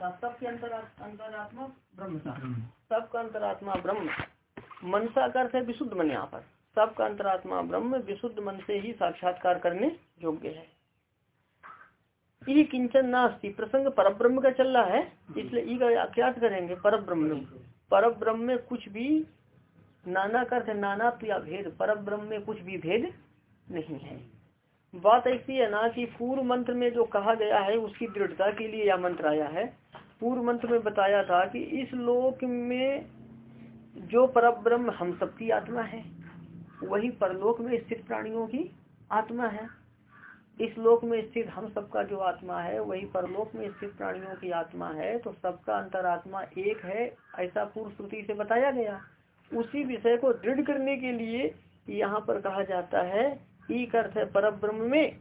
था सबके अंतर अंतरात्मा ब्रह्म था सबका अंतरात्मा ब्रह्म। मनसा का अर्थ है विशुद्ध मन यहाँ पर। सबका अंतरात्मा ब्रह्म विशुद्ध मन से ही साक्षात्कार करने योग्य है। ई किंचन नास्ती प्रसंग पर ब्रह्म का चल रहा है इसलिए ई का क्या करेंगे पर ब्रह्म पर ब्रह्म में कुछ भी नाना अर्थ नाना या भेद पर ब्रह्म में कुछ भी भेद नहीं है। बात ऐसी है ना कि पूर्व मंत्र में जो कहा गया है उसकी दृढ़ता के लिए यह मंत्र आया है। पूर्व मंत्र में बताया था कि इस लोक में जो पर ब्रह्म हम सबकी आत्मा है, वही परलोक में स्थित प्राणियों की आत्मा है। इस लोक में स्थित हम सबका जो आत्मा है, वही परलोक में स्थित प्राणियों की आत्मा है। तो सबका अंतरात्मा एक है, ऐसा पूर्व श्रुति से बताया गया। उसी विषय को दृढ़ करने के लिए यहाँ पर कहा जाता है, एक अर्थ है पर ब्रह्म में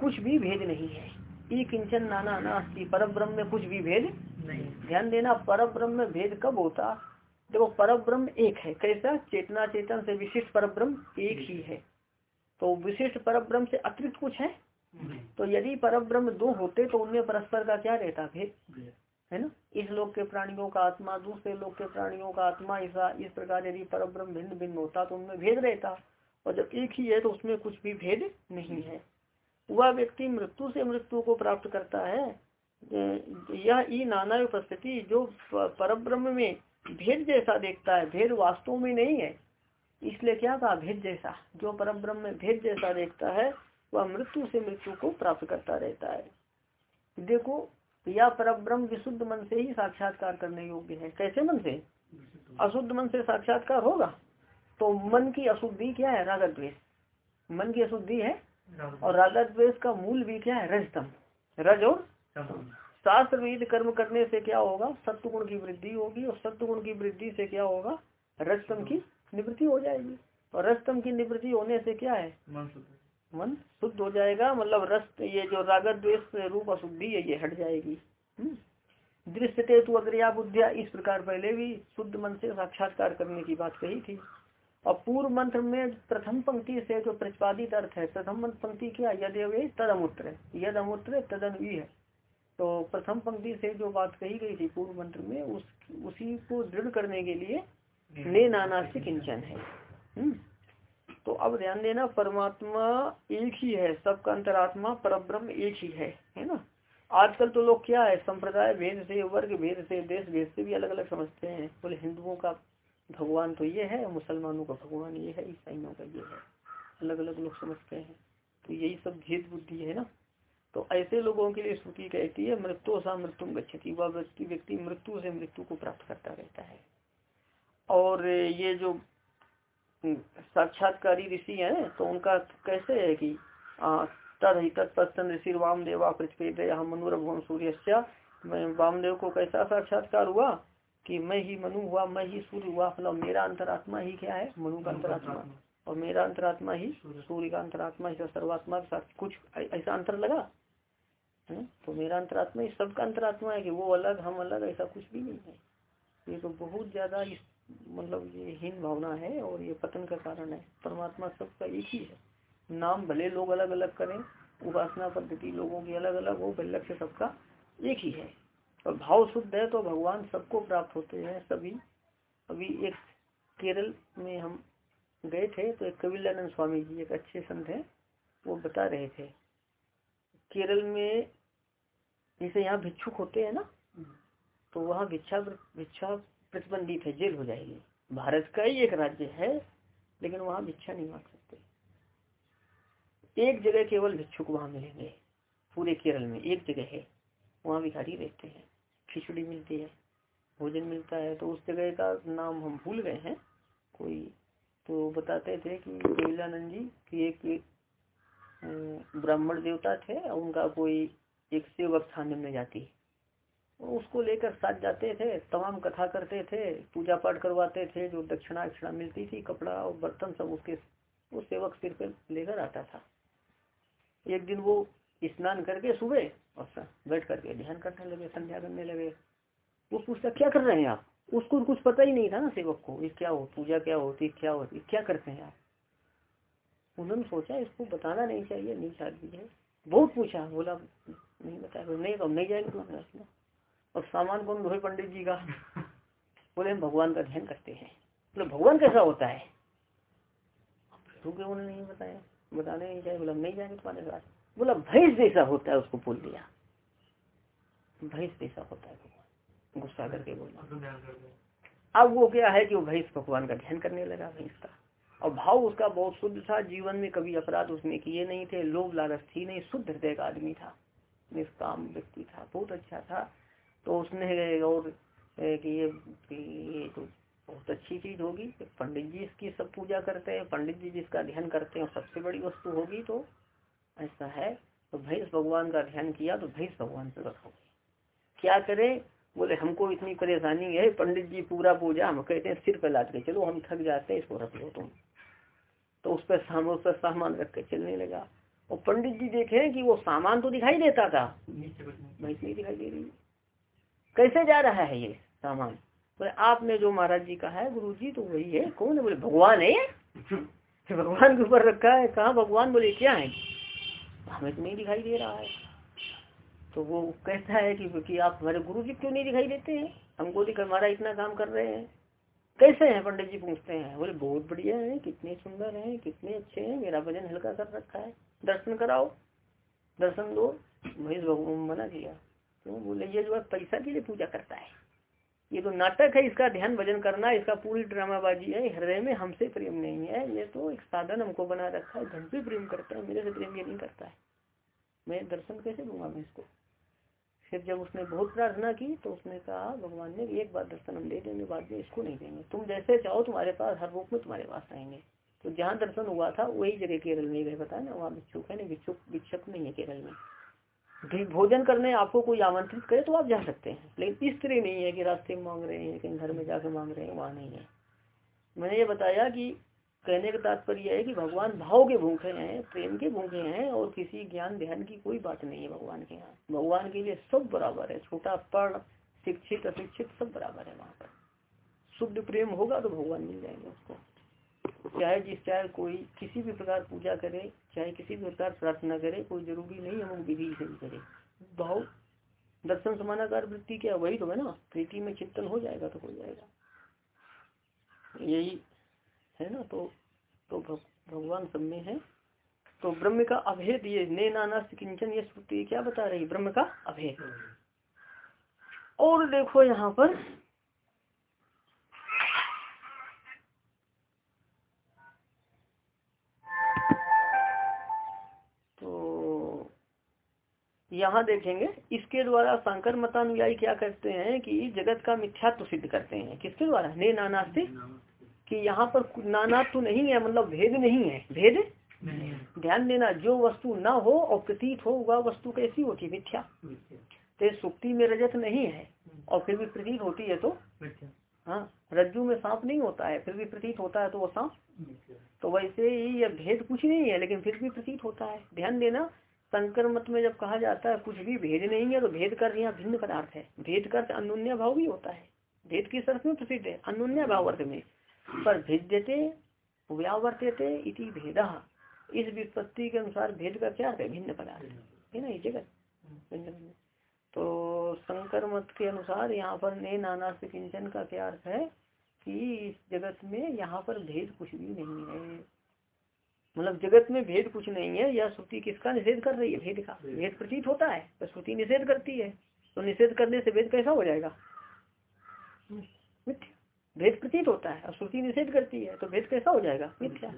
कुछ भी भेद नहीं है। ई किंचन नाना नास्ती पर ब्रह्म में कुछ भी भेद ध्यान देना पर ब्रह्म में भेद कब होता? देखो पर ब्रह्म एक है। कैसा? चेतना चेतन से विशिष्ट पर ब्रह्म एक ही है। तो विशिष्ट पर ब्रह्म से अतिरिक्त कुछ है? तो यदि पर ब्रह्म दो होते तो उनमें परस्पर का क्या रहता? भेद। है ना? इस लोक के प्राणियों का आत्मा दूसरे लोक के प्राणियों का आत्मा ऐसा इस प्रकार यदि पर ब्रह्म भिन्न भिन्न होता तो उनमें भेद रहता। और जब एक ही है तो उसमें कुछ भी भेद नहीं है। वह व्यक्ति मृत्यु से मृत्यु को प्राप्त करता है। यह ई नाना उपस्थिति जो पर ब्रह्म में भेद जैसा देखता है भेद वास्तव में नहीं है। इसलिए क्या कहा? भेद जैसा। जो पर ब्रह्म में भेद जैसा देखता है वह मृत्यु से मृत्यु को प्राप्त करता रहता है। देखो या पर ब्रह्म विशुद्ध मन से ही साक्षात्कार करने योग्य है। कैसे मन से? अशुद्ध मन से साक्षात्कार होगा? तो मन की अशुद्धि क्या है? रागत द्वेष मन की अशुद्धि है? और रागत द्वेष का मूल भी क्या है? रजतम। रज और शास्त्र विध कर्म करने से क्या होगा? सत्य गुण की वृद्धि होगी और सत्य गुण की वृद्धि से क्या होगा? रजतम की निवृत्ति हो जाएगी। और रजतम की निवृत्ति होने से क्या है? मन शुद्ध हो जाएगा। मतलब रस ये जो रागत द्वेष रूप अशुद्धि है ये हट जाएगी। हम्म। दृश्य तु अग्रया बुद्धिया इस प्रकार पहले भी शुद्ध मन से साक्षात्कार करने की बात कही थी। और पूर्व मंत्र में प्रथम पंक्ति से जो प्रतिपादित अर्थ है प्रथम पंक्ति क्या? यदेव तद अमूत्र यद अमूत्र तदन है। तो प्रथम पंक्ति से जो बात कही गई थी पूर्व मंत्र में, उस, उसी को दृढ़ करने के लिए ने नाना से किंचन है। हम्म। तो अब ध्यान देना, परमात्मा एक ही है, सबका अंतरात्मा पर ब्रह्म एक ही है है ना? आजकल तो लोग क्या है, संप्रदाय भेद से, वर्ग भेद से, देश भेद से भी अलग अलग समझते हैं। बोले, हिंदुओं का भगवान तो ये है, मुसलमानों का भगवान ये है, ईसाइयों का ये है अलग अलग लोग समझते हैं। तो यही सब भेद बुद्धि है ना? तो ऐसे लोगों के लिए श्रुति कहती है मृत्यु सा मृत्यु गच्छती वह व्यक्ति व्यक्ति मृत्यु से मृत्यु को प्राप्त करता रहता है। और ये जो साक्षात्कारी ऋषि है तो उनका कैसे है कि तद ही तत्न ऋषि वाम देवा पृथ्वी हम मनुर सूर्य वामदेव को कैसा साक्षात्कार हुआ? कि मैं ही मनु हुआ मैं ही सूर्य हुआ मतलब मेरा अंतरात्मा ही क्या है? मनु का अंतरात्मा। और मेरा अंतरात्मा ही सूर्य। का अंतरात्मा ही सर्वात्मा के साथ कुछ ऐसा अंतर लगा? है तो मेरा अंतरात्मा, इस सबका अंतरात्मा है कि वो अलग, हम अलग, ऐसा कुछ भी नहीं है। ये तो बहुत ज़्यादा इस मतलब ये हीन भावना है और ये पतन का कारण है। परमात्मा सबका एक ही है। नाम भले लोग अलग अलग करें, उपासना पद्धति लोगों की अलग अलग हो लक्ष्य सबका एक ही है। और भाव शुद्ध है तो भगवान सबको प्राप्त होते हैं सभी। अभी एक केरल में हम गए थे तो एक कबीलानंद स्वामी जी, एक अच्छे संत हैं, वो बता रहे थे। केरल में जैसे यहाँ भिक्षुक होते हैं ना तो वहाँ भिक्षा भिक्षा प्रतिबंधित है, जेल हो जाएगी। भारत का ही एक राज्य है, लेकिन वहाँ भिक्षा नहीं मांग सकते। एक जगह केवल भिक्षुक वहाँ मिलेंगे, पूरे केरल में एक जगह है, वहाँ भिखारी रहते हैं, खिचड़ी मिलती है, भोजन मिलता है तो उस जगह का नाम हम भूल गए हैं, कोई। तो बताते थे कि केवलानंद जी, की एक ब्राह्मण देवता थे, उनका कोई एक सेवक थाने में जाती। उसको लेकर साथ जाते थे, तमाम कथा करते थे पूजा पाठ करवाते थे, जो दक्षिणा अक्षिणा मिलती थी, कपड़ा और बर्तन सब उसके उस सेवक सिर पर लेकर आता था। एक दिन वो स्नान करके सुबह और बैठ करके ध्यान करने लगे, संध्या करने लगे। वो पूछता, क्या कर रहे हैं आप? उसको कुछ पता ही नहीं था ना सेवक को, ये क्या हो? पूजा क्या होती क्या होती क्या करते हैं आप? उन्होंने सोचा, इसको बताना नहीं चाहिए नहीं है। बहुत पूछा, बोला नहीं बताया। नहीं तो हम नहीं जाएँगे तुम्हारे और सामान कौन? धोए पंडित जी का। बोले हम भगवान का ध्यान करते हैं। बोले भगवान कैसा होता है? तो क्यों उन्होंने नहीं बताया? बताने नहीं चाहिए बोला नहीं जाएँगे तुम्हारे साथ बोला भैंस जैसा होता है उसको बोल दिया। भैंस जैसा होता है भगवान। गुस्सा करके बोला। अब वो क्या है कि वो भैंस भगवान का ध्यान करने लगा भैंस का। और भाव उसका बहुत शुद्ध था। जीवन में कभी अपराध उसने किए नहीं थे। लोभ लालच थी नहीं। शुद्ध हृदय का आदमी था। निष्काम व्यक्ति था बहुत अच्छा था। तो उसने और कि ये, ये तो बहुत अच्छी चीज़ होगी पंडित जी इसकी सब पूजा करते हैं पंडित जी जिसका ध्यान करते हैं सबसे बड़ी वस्तु होगी तो ऐसा है तो भैंस भगवान का ध्यान किया तो भैंस भगवान हो गए क्या करें? बोले हमको इतनी परेशानी है पंडित जी पूरा पूजा हम कहते हैं सिर पे लाद के चलो हम थक जाते हैं इसको रख लो तुम। तो पर उस पर सामान रख के चलने लगा। और पंडित जी देखे कि वो सामान तो दिखाई देता था। भैंस नहीं दिखाई दे रही। कैसे जा रहा है ये सामान? बोले आपने जो महाराज जी कहा है गुरु जी तो वही है। कौन है? बोले भगवान है भगवान के ऊपर रखा है। कहा भगवान? बोले क्या है? हमें तो नहीं दिखाई दे रहा है। तो वो कहता है कि, कि आप हमारे गुरु जी क्यों नहीं दिखाई देते हैं? हमको दिखा हमारा इतना काम कर रहे हैं। कैसे हैं? पंडित जी पूछते हैं। बोले बहुत बढ़िया है कितने सुंदर हैं कितने अच्छे हैं मेरा वज़न हल्का कर रखा है। दर्शन कराओ, दर्शन दो, महेश भगवान मना किया। क्यों? बोले, ये जो है पैसा के लिए पूजा करता है। ये तो नाटक है, इसका ध्यान भजन करना, इसका पूरी ड्रामाबाजी है हृदय में हमसे प्रेम नहीं है, ये तो एक साधन हमको बना रखा है धन पे प्रेम करता है, मेरे से प्रेम ये नहीं करता है। मैं दर्शन कैसे दूँगा मैं इसको? फिर जब उसने बहुत प्रार्थना की तो उसने कहा, भगवान ने एक बार दर्शन हम दे देंगे, बाद में इसको नहीं देंगे। तुम जैसे चाहो तुम्हारे पास, हर रूप में तुम्हारे पास आएँगे तो जहाँ दर्शन हुआ था, वही जगह केरल में गए, पता ना? वहाँ भिक्षुक है ना भिक्षुक, भिक्षक नहीं है केरल में। भोजन करने आपको कोई आमंत्रित करे तो आप जा सकते हैं। लेकिन इस तरह नहीं है कि रास्ते में मांग रहे हैं, कहीं घर में जाकर मांग रहे हैं, वहाँ नहीं है। मैंने ये बताया कि कहने का तात्पर्य है कि भगवान भाव के भूखे हैं, प्रेम के भूखे हैं, और किसी ज्ञान ध्यान की कोई बात नहीं है भगवान के यहाँ। भगवान के लिए सब बराबर है। छोटा, पढ़, शिक्षित, अशिक्षित सब बराबर है वहाँ पर। शुद्ध प्रेम होगा तो भगवान मिल जाएँगे उसको। चाहे जिस चाहे कोई किसी भी प्रकार पूजा करे, चाहे किसी भी प्रकार प्रार्थना करे, कोई ज़रूरी नहीं हम विधि से भी करे। भाव, दर्शन समानाकार वृत्ति क्या, वही तो है ना? प्रीति में चिंतन हो जाएगा तो हो जाएगा। यही है ना? तो तो भगवान सब में है। तो ब्रह्म का अभेद ये, ने नाना किंचन ये श्रुति क्या बता रही? ब्रह्म का अभेद। और देखो यहाँ पर यहाँ देखेंगे इसके द्वारा शंकर मतानुयायी क्या करते हैं कि जगत का मिथ्यात्व सिद्ध करते हैं। किसके द्वारा? ने नानास्ते? कि यहाँ पर नानात्व तो नहीं है मतलब भेद नहीं है। भेद? ध्यान देना जो वस्तु न हो और प्रतीत हो वह वस्तु कैसी होती? है मिथ्या। तो सुक्ति में रजत नहीं है और फिर भी प्रतीत होती है तो? हाँ रज्जु में सांप नहीं होता है फिर भी प्रतीत होता है तो वो सांप? तो वैसे ही यह भेद कुछ नहीं है लेकिन फिर भी प्रतीत होता है। ध्यान देना शंकर मत में जब कहा जाता है, कुछ भी भेद नहीं है तो भेद कर यहाँ भिन्न पदार्थ है। भेद कर अनुन्या भाव भी होता है। भेद किस अर्थ में प्रसिद्ध है, अनुन्या भाव अर्थ में। पर भेद्यते व्यावर्त्यते इति भेद। इस विपत्ति के अनुसार भेद का क्या है? भिन्न पदार्थ। है ना ये जगत। तो शंकर मत के अनुसार यहाँ पर ने नाना से किंचन का क्या अर्थ है कि इस जगत में यहाँ पर भेद कुछ भी नहीं है। मतलब जगत में भेद कुछ नहीं है यह श्रुति किसका निषेध कर रही है? भेद का। भेद। प्रतीत होता है तो श्रुति निषेध करती है। तो निषेध करने से भेद कैसा हो जाएगा? भेद प्रतीत होता है और श्रुति निषेध करती है तो भेद कैसा हो जाएगा? मिथ्या।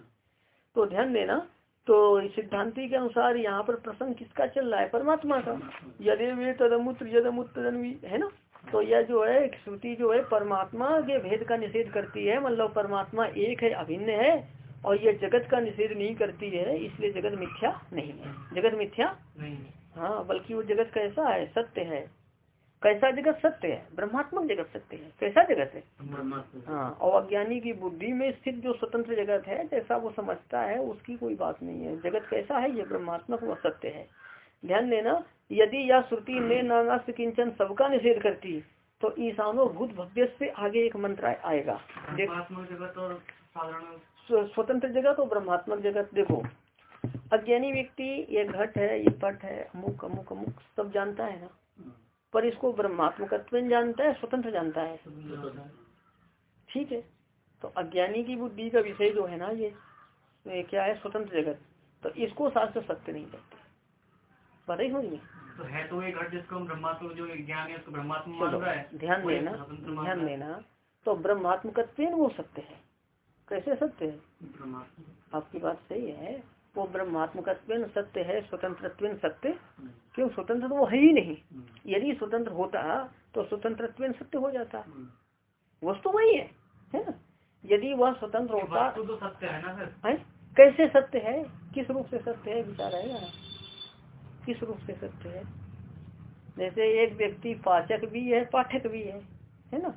तो ध्यान देना तो सिद्धांति के अनुसार यहाँ पर प्रसंग किसका चल रहा है? परमात्मा का। यदि वे तदमुत्र यदमुत्र है ना? तो यह जो है श्रुति जो है परमात्मा के भेद का निषेध करती है। मतलब परमात्मा एक है अभिन्न है और ये जगत का निषेध नहीं करती है इसलिए जगत मिथ्या नहीं है। जगत मिथ्या? नहीं हाँ बल्कि वो जगत कैसा है? सत्य है। कैसा जगत सत्य है? ब्रह्मात्मक जगत सत्य है। कैसा जगत है? हाँ और अज्ञानी की बुद्धि में स्थित जो स्वतंत्र जगत है जैसा वो समझता है उसकी कोई बात नहीं है। जगत कैसा है? ये ब्रह्मात्मक व सत्य है। ध्यान देना यदि यह श्रुति ने नानास्त किंचन सबका निषेध करती तो ईशानो भूत भव्य से आगे एक मंत्र आएगा। जगत और साधारण स्वतंत्र जगत और ब्रह्मात्मक जगत देखो। अज्ञानी व्यक्ति ये घट है ये पट है अमुक अमुक अमुक सब जानता है ना। पर इसको ब्रह्मात्मकत्व जानता है स्वतंत्र जानता है। ठीक है? तो अज्ञानी की बुद्धि का विषय जो है ना ये, ये क्या है? स्वतंत्र जगत। तो इसको शास्त्र सत्य नहीं करते पता ही समझ तो है तो एक जिसको ब्रह्मात्म जो ज्ञान है उसको ब्रह्मात्म है। ध्यान देना ध्यान देना। तो ब्रह्मात्मकत्व वो सत्य है। कैसे सत्य है? आपकी बात सही है। वो ब्रह्मात्मकत्व सत्य है स्वतंत्र सत्य। क्यों? स्वतंत्र तो वो है ही नहीं। यदि स्वतंत्र होता तो स्वतंत्र सत्य हो जाता। वस्तु वही है है ना? यदि वह स्वतंत्र होता तो सत्य है ना सर। कैसे सत्य है? किस रूप से सत्य है? विचार है किस रूप से सत्य है? जैसे एक व्यक्ति पाचक भी है पाठक भी है है ना?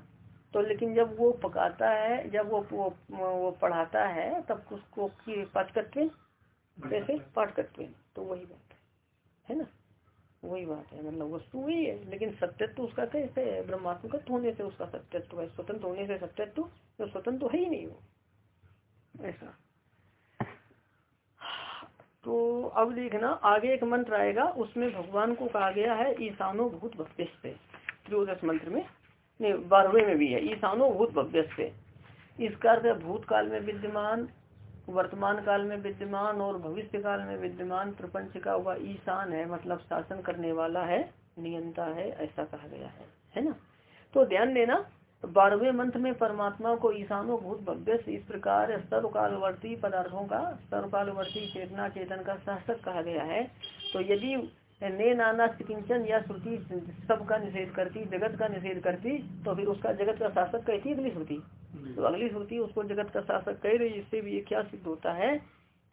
तो लेकिन जब वो पकाता है जब वो वो, वो पढ़ाता है तब उसको पाठ पाचकत्व कैसे पाठकत्व तो वही बात है। है ना? वही बात है मतलब वस्तु वही है लेकिन सत्यत्व उसका कैसे है? ब्रह्मात्मक होने से उसका सत्यत्व है स्वतंत्र होने से सत्यत्व तो स्वतंत्र तो है ही नहीं वो। ऐसा। तो अब देखना आगे एक मंत्र आएगा उसमें भगवान को कहा गया है ईशानो भूत भव्य से त्रियोदश मंत्र में। नहीं, बारहवें में भी है। ईशानो भूत भव्य से इसका अर्थ भूतकाल में विद्यमान, वर्तमान काल में विद्यमान और भविष्य काल में विद्यमान प्रपंच का हुआ ईशान है मतलब शासन करने वाला है, नियंता है, ऐसा कहा गया है। है ना? तो ध्यान देना, बारहवें मंत्र में परमात्मा को ईशानो भूत भव्य इस प्रकार सर्वकालवर्ती पदार्थों का, सर्वकालवर्ती चेतना चेतन का शासक कहा गया है। तो यदि ने नाना किंचन या श्रुति सब का निषेध करती जगत का निषेध करती तो फिर उसका जगत का शासक कहती अगली श्रुति। तो अगली श्रुति उसको जगत का शासक कह रही इससे भी ये क्या सिद्ध होता है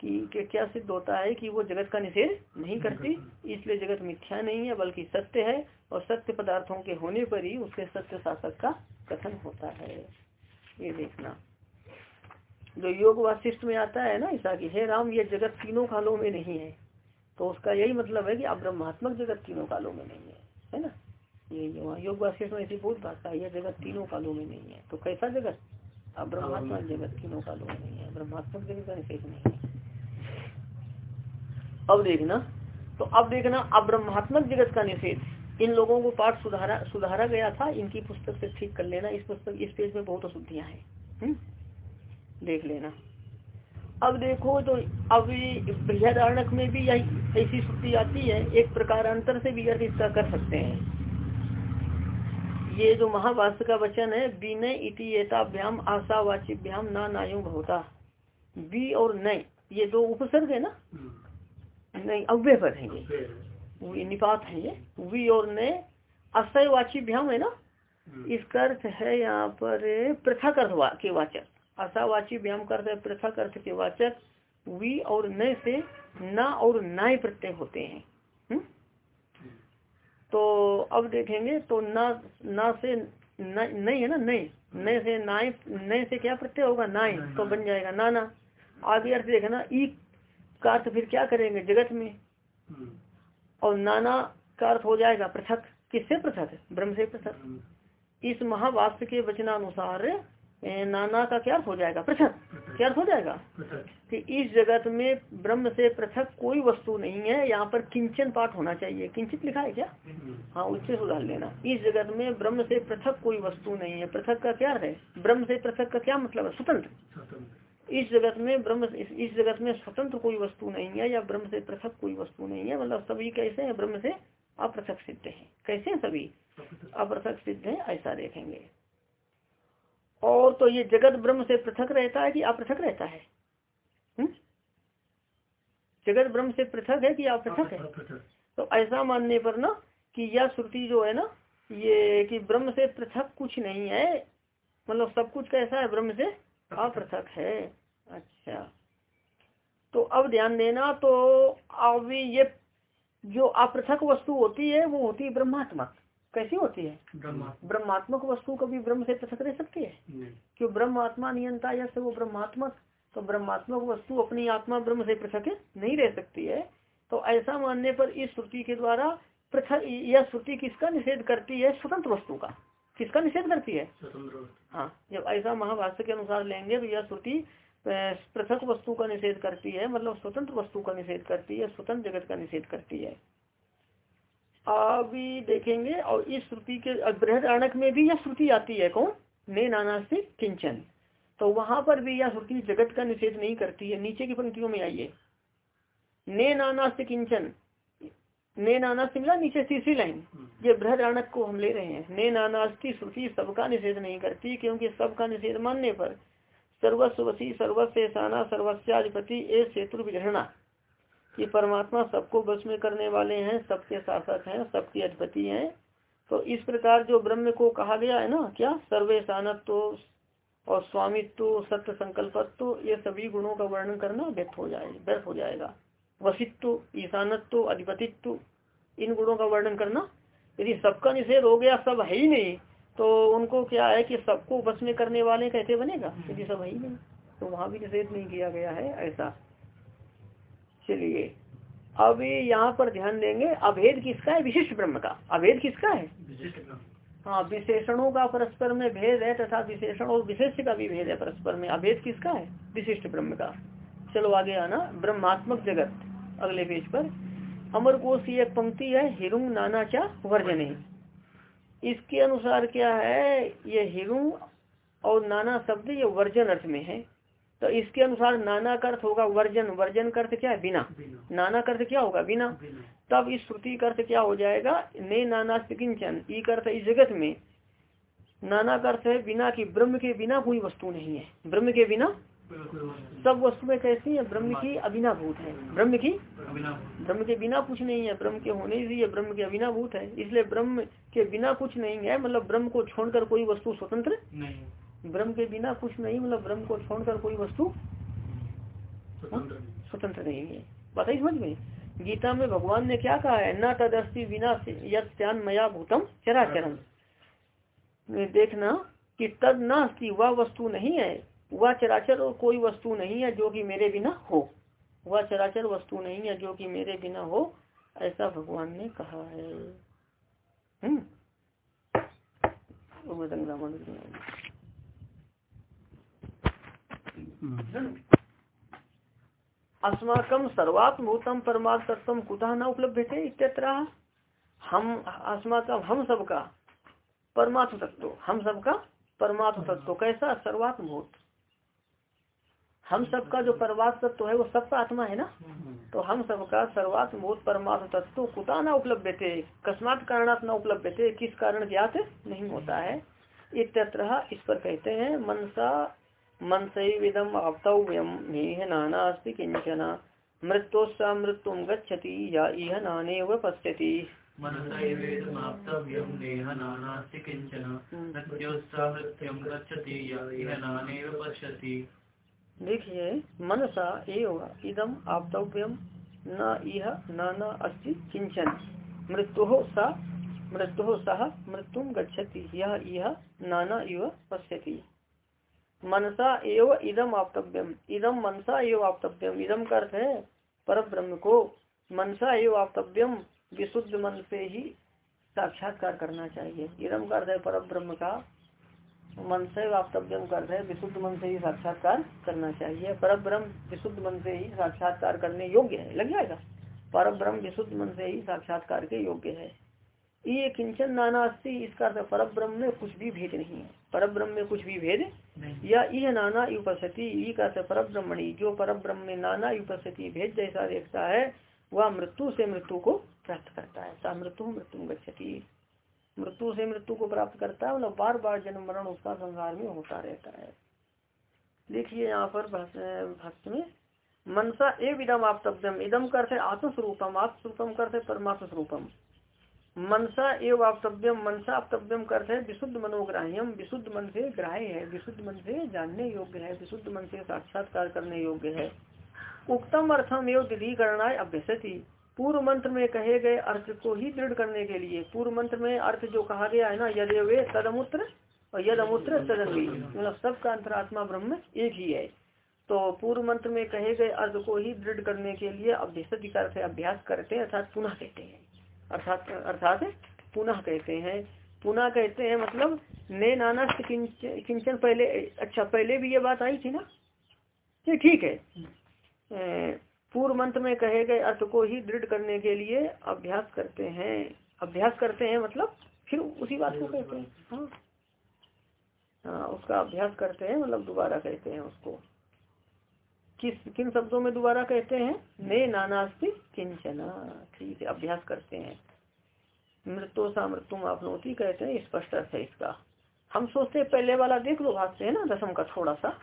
कि क्या सिद्ध होता है कि वो जगत का निषेध नहीं करती। इसलिए जगत मिथ्या नहीं है बल्कि सत्य है और सत्य पदार्थों के होने पर ही उसके सत्य शासक का कथन होता है। ये देखना। जो योग वाशिष्ट में आता है ना ऐसा की हे राम ये जगत तीनों कालों में नहीं है। तो उसका यही मतलब है कि अब ब्रह्मात्मक जगत तीनों कालों में नहीं है है ना? ये योग वाशिष्ट में ऐसी बहुत भाषा है, यह जगत तीनों कालों में नहीं है। तो कैसा जगत? अब ब्रह्मात्मक जगत तीनों कालों में नहीं है, ब्रह्मात्मक जगत का निषेध नहीं है। अब देखना तो अब देखना, अब ब्रह्मात्मक जगत का निषेध, इन लोगों को पाठ सुधारा सुधारा गया था, इनकी पुस्तक से ठीक कर लेना, इस पुस्तक, इस पेज में बहुत अशुद्धियाँ हैं। हम्म? देख लेना। अब देखो तो अब बृहदारणक में भी यही ऐसी श्रुति आती है एक प्रकार अंतर से भी अर्थ इसका कर सकते हैं। ये जो महाभाष्य का वचन है विनय इति एताभ्याम आशावाचिभ्याम ना नायु भवता। बी और नय ये दो उपसर्ग है ना? नहीं अव्य पर है ये। निपात है ये। वी और नय अशयवाचिभ्याम है ना? इसका अर्थ है यहाँ पर पृथक अर्थ के वाचक आशावाची व्यायाम करते पृथक अर्थ के वाचक वी और न से न और नाय प्रत्यय होते हैं। हुँ? हम्म? तो अब देखेंगे तो न न से नहीं है ना नए नए से नाय नए से क्या प्रत्यय होगा? नाय तो बन जाएगा नाना आगे अर्थ देखना ई का अर्थ फिर क्या करेंगे? जगत में। हम्म। और नाना का अर्थ हो जाएगा पृथक। किससे पृथक? ब्रह्म से पृथक। हम्म। इस महावास्तव के वचनानुसार नाना का क्या अर्थ हो जाएगा? पृथक। क्या अर्थ हो जाएगा? कि इस जगत में ब्रह्म से पृथक कोई वस्तु नहीं है यहाँ पर किंचन पाठ होना चाहिए। किंचित लिखा है क्या? हाँ उससे सुधार लेना। इस जगत में ब्रह्म से पृथक कोई वस्तु नहीं है। पृथक का क्या है? ब्रह्म से पृथक का क्या मतलब है? स्वतंत्र। इस जगत में ब्रह्म इस जगत में स्वतंत्र कोई वस्तु नहीं है या ब्रह्म से पृथक कोई वस्तु नहीं है मतलब सभी कैसे है? ब्रह्म से अपृथक सिद्ध है। कैसे है सभी? अपृथक सिद्ध है ऐसा देखेंगे। और तो ये जगत ब्रह्म से पृथक रहता है कि अपृथक रहता है? हुँ? हम्म? जगत ब्रह्म से पृथक है कि अपृथक है? तो ऐसा मानने पर ना कि यह श्रुति जो है ना, ये कि ब्रह्म से पृथक कुछ नहीं है मतलब सब कुछ कैसा है? ब्रह्म से अपृथक है। अच्छा। तो अब ध्यान देना तो अब ये जो अपृथक वस्तु होती है, वो होती है ब्रह्मात्मक कैसी होती है? ब्रह्मात्मक वस्तु कभी ब्रह्म से पृथक रह सकती है? क्यों ब्रह्म आत्मा नियंता या वो ब्रह्मात्मक तो ब्रह्मात्मक वस्तु अपनी आत्मा ब्रह्म से पृथक नहीं रह सकती है। तो ऐसा मानने पर इस श्रुति के द्वारा पृथक यह श्रुति किसका निषेध करती है? स्वतंत्र वस्तु का। किसका निषेध करती है? हाँ जब ऐसा महाभाष्य के अनुसार लेंगे तो यह श्रुति पृथक वस्तु का निषेध करती है मतलब स्वतंत्र वस्तु का निषेध करती है स्वतंत्र जगत का निषेध करती है। अभी देखेंगे और इस श्रुति के बृहद अणक में भी यह श्रुति आती है कौन? ने नाना से किंचन। तो वहाँ पर भी यह श्रुति जगत का निषेध नहीं करती है नीचे की पंक्तियों में आइए। ने नाना से किंचन। ने नाना से मिला नीचे तीसरी लाइन। ये बृहद अणक को हम ले रहे हैं। ने नानास्ती श्रुति सबका निषेध नहीं करती क्योंकि सबका निषेध मानने पर सर्वस्वसी सर्वस्व साना सर्वस्याधिपति ए सेतु विग्रहणा कि परमात्मा सबको बस में करने वाले हैं, सबके शासक हैं, सबके अधिपति हैं। तो इस प्रकार जो ब्रह्म को कहा गया है ना, क्या? सर्वे सानत्व और स्वामित्व, सत्य संकल्पत्व, ये सभी गुणों का वर्णन करना व्यक्त हो जाए, व्यर्थ हो जाएगा। वसित्व ईशानत्व, अधिपतित्व, इन गुणों का वर्णन करना। यदि सबका निषेध हो गया, सब है ही नहीं तो उनको क्या है कि सबको बस में करने वाले कैसे बनेगा? यदि सब है ही नहीं तो वहाँ भी निषेध नहीं किया गया है ऐसा। चलिए अब यहाँ पर ध्यान देंगे अभेद किसका है? विशिष्ट ब्रह्म का। अभेद किसका है? हाँ विशेषणों का परस्पर में भेद है तथा विशेषण और विशेष का भी भेद है परस्पर में। अभेद किसका है? विशिष्ट ब्रह्म का। चलो आगे आना ब्रह्मात्मक जगत अगले पेज पर। अमर कोश की एक पंक्ति है हिरुंग नाना क्या वर्जने। इसके अनुसार क्या है? ये हिरुंग और नाना शब्द ये वर्जन अर्थ में है। तो इसके अनुसार नाना अर्थ होगा वर्जन। वर्जन अर्थ क्या है? बिना। नाना अर्थ क्या होगा? बिना। तब इस श्रुति अर्थ क्या हो जाएगा? ने नाना किंचन। ई अर्थ इस जगत में। नाना अर्थ है बिना की ब्रह्म के बिना कोई वस्तु नहीं है। ब्रह्म के बिना सब वस्तुएँ कैसी है? ब्रह्म की अभिनाभूत है। ब्रह्म की ब्रह्म के बिना कुछ नहीं है। ब्रह्म के होने से ये ब्रह्म के अभिनाभूत है। इसलिए ब्रह्म के बिना कुछ नहीं है। मतलब ब्रह्म को छोड़कर कोई वस्तु स्वतंत्र नहीं ब्रह्म के बिना कुछ नहीं मतलब ब्रह्म को छोड़कर कोई वस्तु स्वतंत्र नहीं। है। बात ही समझ में गीता में भगवान ने क्या कहा है? न तदस्थि बिना यान मया भूतम चराचरम। देखना कि तद न वह वस्तु नहीं है। वह चराचर और कोई वस्तु नहीं है जो कि मेरे बिना हो। वह चराचर वस्तु नहीं है जो कि मेरे बिना हो ऐसा भगवान ने कहा है। हम्म। अस्माकम सर्वात्मभूतम परमात्म कुतः न उपलब्ध थे इत्यत्र? हम अस्माकम हम सबका परमात्म तत्व हम सबका परमात्म तत्व कैसा? सर्वात्मभूत। हम सबका जो परमात्म तत्व है, वो सबका आत्मा है ना? तो हम सबका सर्वात्मभूत परमात्म तत्व कुता न उपलब्ध थे कस्मात कारणात न उपलब्ध थे किस कारण ज्ञात नहीं होता है? इत्यत्र इस पर कहते हैं, मनसा मनसैविदम आप्तव्यम नेह नाना अस्ति किंचन मृत्योत्सा मृत्यु गच्छति या इह नानेव पश्यति। देखिए मनसा एव इदम आप्तव्यम न इह नाना अस्ति किंचन मृत्यु सा मृत्यु सह मृत्यु गच्छति यह इह नाना इव पश्यति। मनसा एव इदम आपतव्यम इदम मनसा एव आपतव्यम इदम का अर्थ है पर ब्रह्म को मनसा एव आपतव्यम विशुद्ध मन से ही साक्षात्कार करना चाहिए। इदम का अर्थ है पर ब्रह्म का मन से वाप्तव्यम कर रहे विशुद्ध मन से ही साक्षात्कार करना चाहिए। पर ब्रह्म विशुद्ध मन से ही साक्षात्कार करने योग्य है। लग जाएगा? पर ब्रह्म विशुद्ध मन से ही साक्षात्कार के योग्य है। ये किंचन नाना अस्थि इसका पर ब्रह्म में कुछ भी भेद नहीं है। पर ब्रह्म में कुछ भी भेद या यह नाना उपस्थिति ई का पर ब्रह्मणी जो पर ब्रह्म में नाना उपस्थिति भेद जैसा देखता है, वह मृत्यु से मृत्यु को प्राप्त करता है। सा मृत्यु मृत्यु गच्छति। मृत्यु से मृत्यु को प्राप्त करता है मतलब बार बार जन्म मरण उसका संसार में होता रहता है। देखिए यहाँ पर भक्त में, मनसा एव इदम आपतव्यम इदम करते आत्मस्वरूपम आत्मस्वरूपम करते परमात्म स्वरूपम मनसा एवं आपतव्यम मनसा आपतव्यम करते विशुद्ध मनोग्राह्यम विशुद्ध मन से ग्राह्य है, विशुद्ध मन से जानने योग्य है, विशुद्ध मन से साक्षात्कार करने योग्य है। उक्तम अर्थम एवं दृढ़ीकरणा अभ्यसती। पूर्व मंत्र में कहे गए अर्थ को ही दृढ़ करने के लिए, पूर्व मंत्र में अर्थ जो कहा गया है ना, यदि वे तदमुत्र और यद अमूत्र तदन्वी मतलब सबका अंतरात्मा ब्रह्म एक ही है। तो पूर्व मंत्र में कहे गए अर्थ को ही दृढ़ करने के लिए अभ्यसती का अभ्यास करते हैं अर्थात पुनः कहते हैं। अर्थात अर्थात पुनः कहते हैं। पुनः कहते हैं मतलब ने नाना किंचन पहले अच्छा पहले भी ये बात आई थी ना? ये ठीक है। पूर्व मंत्र में कहे गए अर्थ को ही दृढ़ करने के लिए अभ्यास करते हैं। अभ्यास करते हैं मतलब फिर उसी बात को कहते हैं। हाँ। हाँ उसका अभ्यास करते हैं मतलब दोबारा कहते हैं उसको। किस किन शब्दों में दोबारा कहते हैं? ने नानास्ति किंचना। ठीक है अभ्यास करते हैं। मृत्यु सा मृत्यु आपनोती कहते हैं स्पष्ट अर्थ है इसका। हम सोचते हैं पहले वाला देख लो भाग से है ना दसम का थोड़ा सा।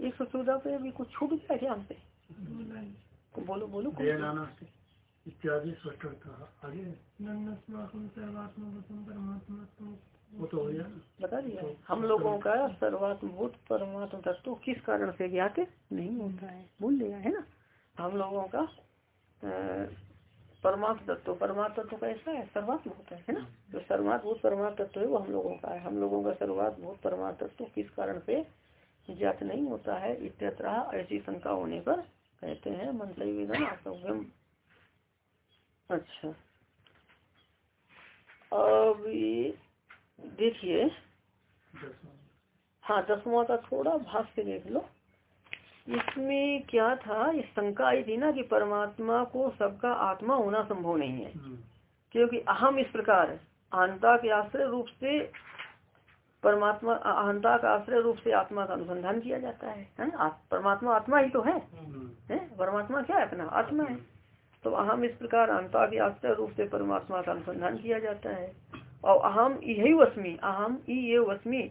एक सौ चौदह पे भी कुछ छूट गया क्या हमसे? बोलो बोलो इत्यादि स्पष्ट आगे। वो तो हो गया। बता दिया। हम लोगों का सर्वात्मभूत परमात्म तत्व किस कारण से ज्ञात नहीं होता है। भूल लिया है ना? हम लोगों का परमात्म तत्व। परमात्म तत्व कैसा है सर्वात्मभूत है ना? जो सर्वात्मभूत परमात्म तत्व है वो हम लोगों का है। हम लोगों का सर्वात्मभूत परमात्म तत्व किस कारण से ज्ञात नहीं होता है? इत्यत्र ऐसी शंका होने पर कहते हैं मंत्री विधान अच्छा। अब देखिए। हाँ दसवा का थोड़ा भाष्य देख लो। इसमें क्या था? इस शंका आई थी ना कि परमात्मा को सबका आत्मा होना संभव नहीं है। क्योंकि अहम इस प्रकार अहंता के आश्रय रूप से परमात्मा अहंता का आश्रय रूप से आत्मा का अनुसंधान किया जाता है है परमात्मा आत्मा ही तो है, है? परमात्मा क्या है? अपना आत्मा है। तो अहम इस प्रकार आश्रय रूप से परमात्मा का अनुसंधान किया जाता है। और अहम यही वस्मी अहम ई ये वस्मी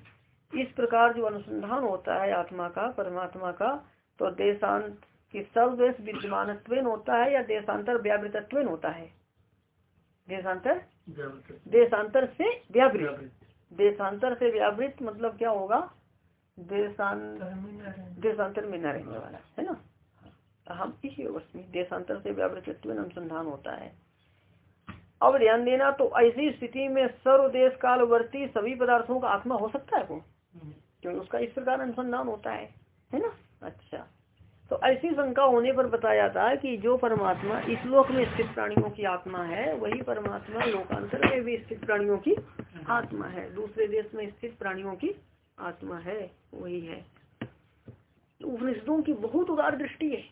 इस प्रकार जो अनुसंधान होता है आत्मा का परमात्मा का तो देशांत की सर्वदेश विद्यमान होता है या देशांतर व्यावृतत्व होता है? देशांतर? देशांतर से व्यावृत। देशांतर से व्यावृत मतलब क्या होगा? देशांतर देशांतर में न रहने वाला है ना? हम इसी अवस्था देशांतर से व्यावृत अनुसंधान होता है। अब ध्यान देना तो ऐसी स्थिति में सर्व सर्वदेश कालवर्ती सभी पदार्थों का आत्मा हो सकता है वो। क्योंकि उसका इस प्रकार अनुसंधान होता है। है ना? अच्छा। तो ऐसी शंका होने पर बताया था कि जो परमात्मा इस लोक में स्थित प्राणियों की आत्मा है, वही परमात्मा लोकांतर में भी स्थित प्राणियों की आत्मा है। दूसरे देश में स्थित प्राणियों की आत्मा है, वही है। उपनिषदों की बहुत उदार दृष्टि है।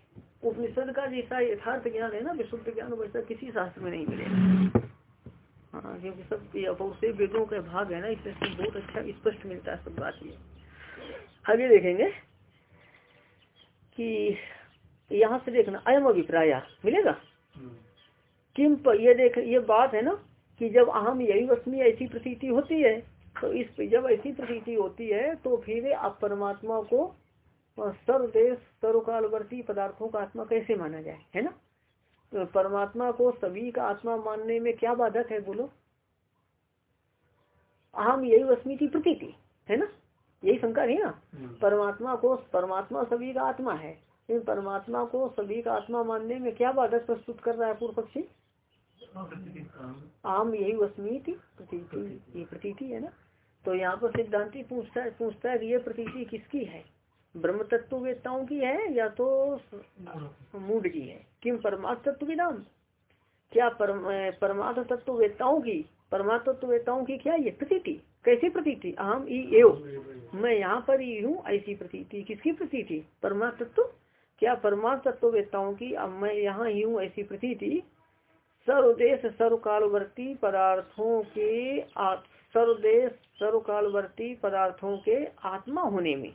उपनिषद का जैसा यथार्थ ज्ञान है ना विशुद्ध ज्ञान वैसा किसी शास्त्र में नहीं मिलेगा हाँ क्योंकि सब बहुत से वेदों का भाग है ना इसमें बहुत अच्छा स्पष्ट मिलता है सब बात ये आगे देखेंगे कि यहाँ से देखना अयम अभिप्राय मिलेगा? किम ये देख ये बात है ना कि जब अहम यही वस्मी ऐसी प्रतीति होती है तो इस जब ऐसी प्रतीति होती है तो फिर आप परमात्मा को सर्वदेश सर्वकालवर्ती पदार्थों का आत्मा कैसे माना जाए है ना? तो परमात्मा को सभी का आत्मा मानने में क्या बाधक है बोलो? अहम यही वस्मी की प्रतीति है ना? यही शंका है ना? हम्म। परमात्मा को परमात्मा सभी का आत्मा है इन परमात्मा को सभी का आत्मा मानने में क्या बाधक प्रस्तुत कर रहा है पूर्व पक्षी? आम यही वसमी थी प्रतीति। ये प्रतीति है ना? तो यहाँ पर सिद्धांति पूछता है पूछता है कि ये प्रतीति किसकी है? ब्रह्म तत्व वेताओं की है या तो मूड की है? किम परमात्म तत्व की नाम क्या परमात्म तत्व वेताओं की परमात्म तत्व वेताओं की क्या ये प्रतीति? कैसी प्रतीति? अहम ई एव। मैं यहाँ पर ही हूँ, ऐसी प्रतीति। किसकी प्रतीति? परमात्म तत्व क्या परमात्म तत्व वेताओं की, अब मैं यहाँ ही हूँ, ऐसी प्रतीति? सर्वदेश सर्वकालवर्ती पदार्थों के सर्वदेश सर्वकालवर्ती पदार्थों के आत्मा होने में।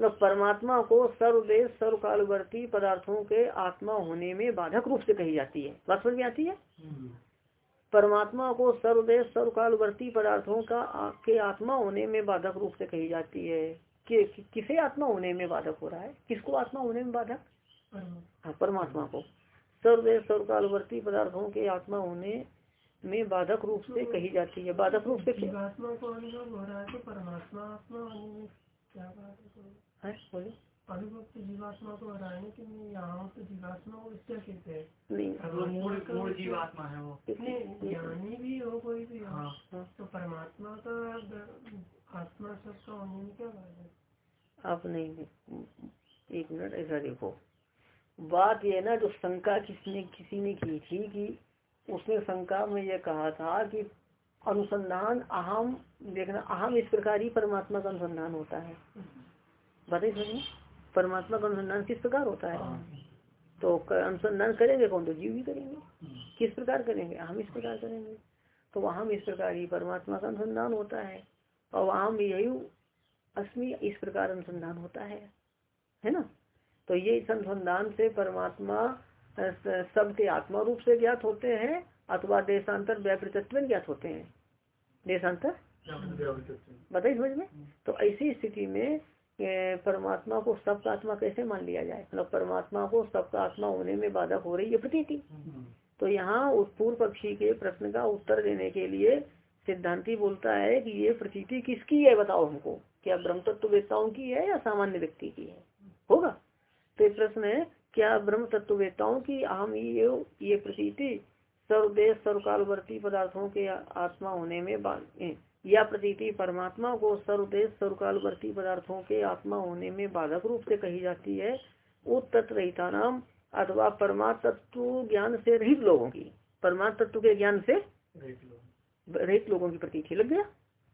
मतलब परमात्मा को सर्वदेश सर्वकालवर्ती पदार्थों के आत्मा होने में बाधक रूप से कही जाती है। बात समझ में आती है? हम्म। परमात्मा को सर्वदेश सर्वकालवर्ती पदार्थों का के आत्मा होने में बाधक रूप से कही जाती है। कि, किसे आत्मा होने में बाधक हो रहा है? किसको आत्मा होने में बाधक? हाँ परमात्मा को। सर्वदेश सर्वकालवर्ती पदार्थों के आत्मा होने में बाधक रूप से कही जाती है। बाधक रूप से आत्मा को अनुभव हो रहा है तो परमात्मा आत्मा क्या बात है? बोलिए तो जीवात्मा को हराने के लिए यहाँ तो जीवात्मा को इससे कहते हैं। नहीं जीवात्मा है वो। ज्ञानी भी हो कोई भी हाँ। तो परमात्मा का आत्मा सबका होने में क्या बात है? आप नहीं एक मिनट ऐसा देखो। बात ये ना जो शंका किसने किसी ने की थी कि उसने शंका में यह कहा था कि अनुसंधान अहम देखना अहम इस प्रकार ही परमात्मा का अनुसंधान होता है। बताइए समझ परमात्मा का अनुसंधान किस प्रकार होता है? तो अनुसंधान करेंगे कौन? तो जीव भी करेंगे। किस प्रकार करेंगे? हम इस प्रकार करेंगे। तो वहाँ इस प्रकार ही परमात्मा का अनुसंधान होता है। और वहाँ यही अस्मी इस प्रकार अनुसंधान होता है। है ना? तो ये इस अनुसंधान से परमात्मा सबके आत्मा रूप से ज्ञात होते हैं अथवा देशांतर व्यापृतत्व ज्ञात होते हैं। देशांतर? बताइए समझ में। तो ऐसी स्थिति में परमात्मा को सबका आत्मा कैसे मान लिया जाए? मतलब परमात्मा को सबका आत्मा होने में बाधक हो रही है प्रतीति तो यहाँ उस पूर्व पक्षी के प्रश्न का उत्तर देने के लिए सिद्धांति बोलता है कि ये प्रतीति किसकी है, बताओ हमको? क्या ब्रह्म तत्व वेताओं की है या सामान्य व्यक्ति की है? होगा। तो ये प्रश्न है, क्या ब्रह्म तत्व वेताओं की अहम ये ये प्रतीति? सर्वदेश सर्वकालवर्ती पदार्थों के आत्मा होने में या प्रतीति परमात्मा को सर्वदेश सर्वकालवर्ती पदार्थों के आत्मा होने में बाधक रूप से कही जाती है उत्तत्वहिता नाम अथवा परमात्म तत्व ज्ञान से रहित लोगों की। परमात्म तत्व के ज्ञान से रहित लोगों की। प्रतीति लग गया।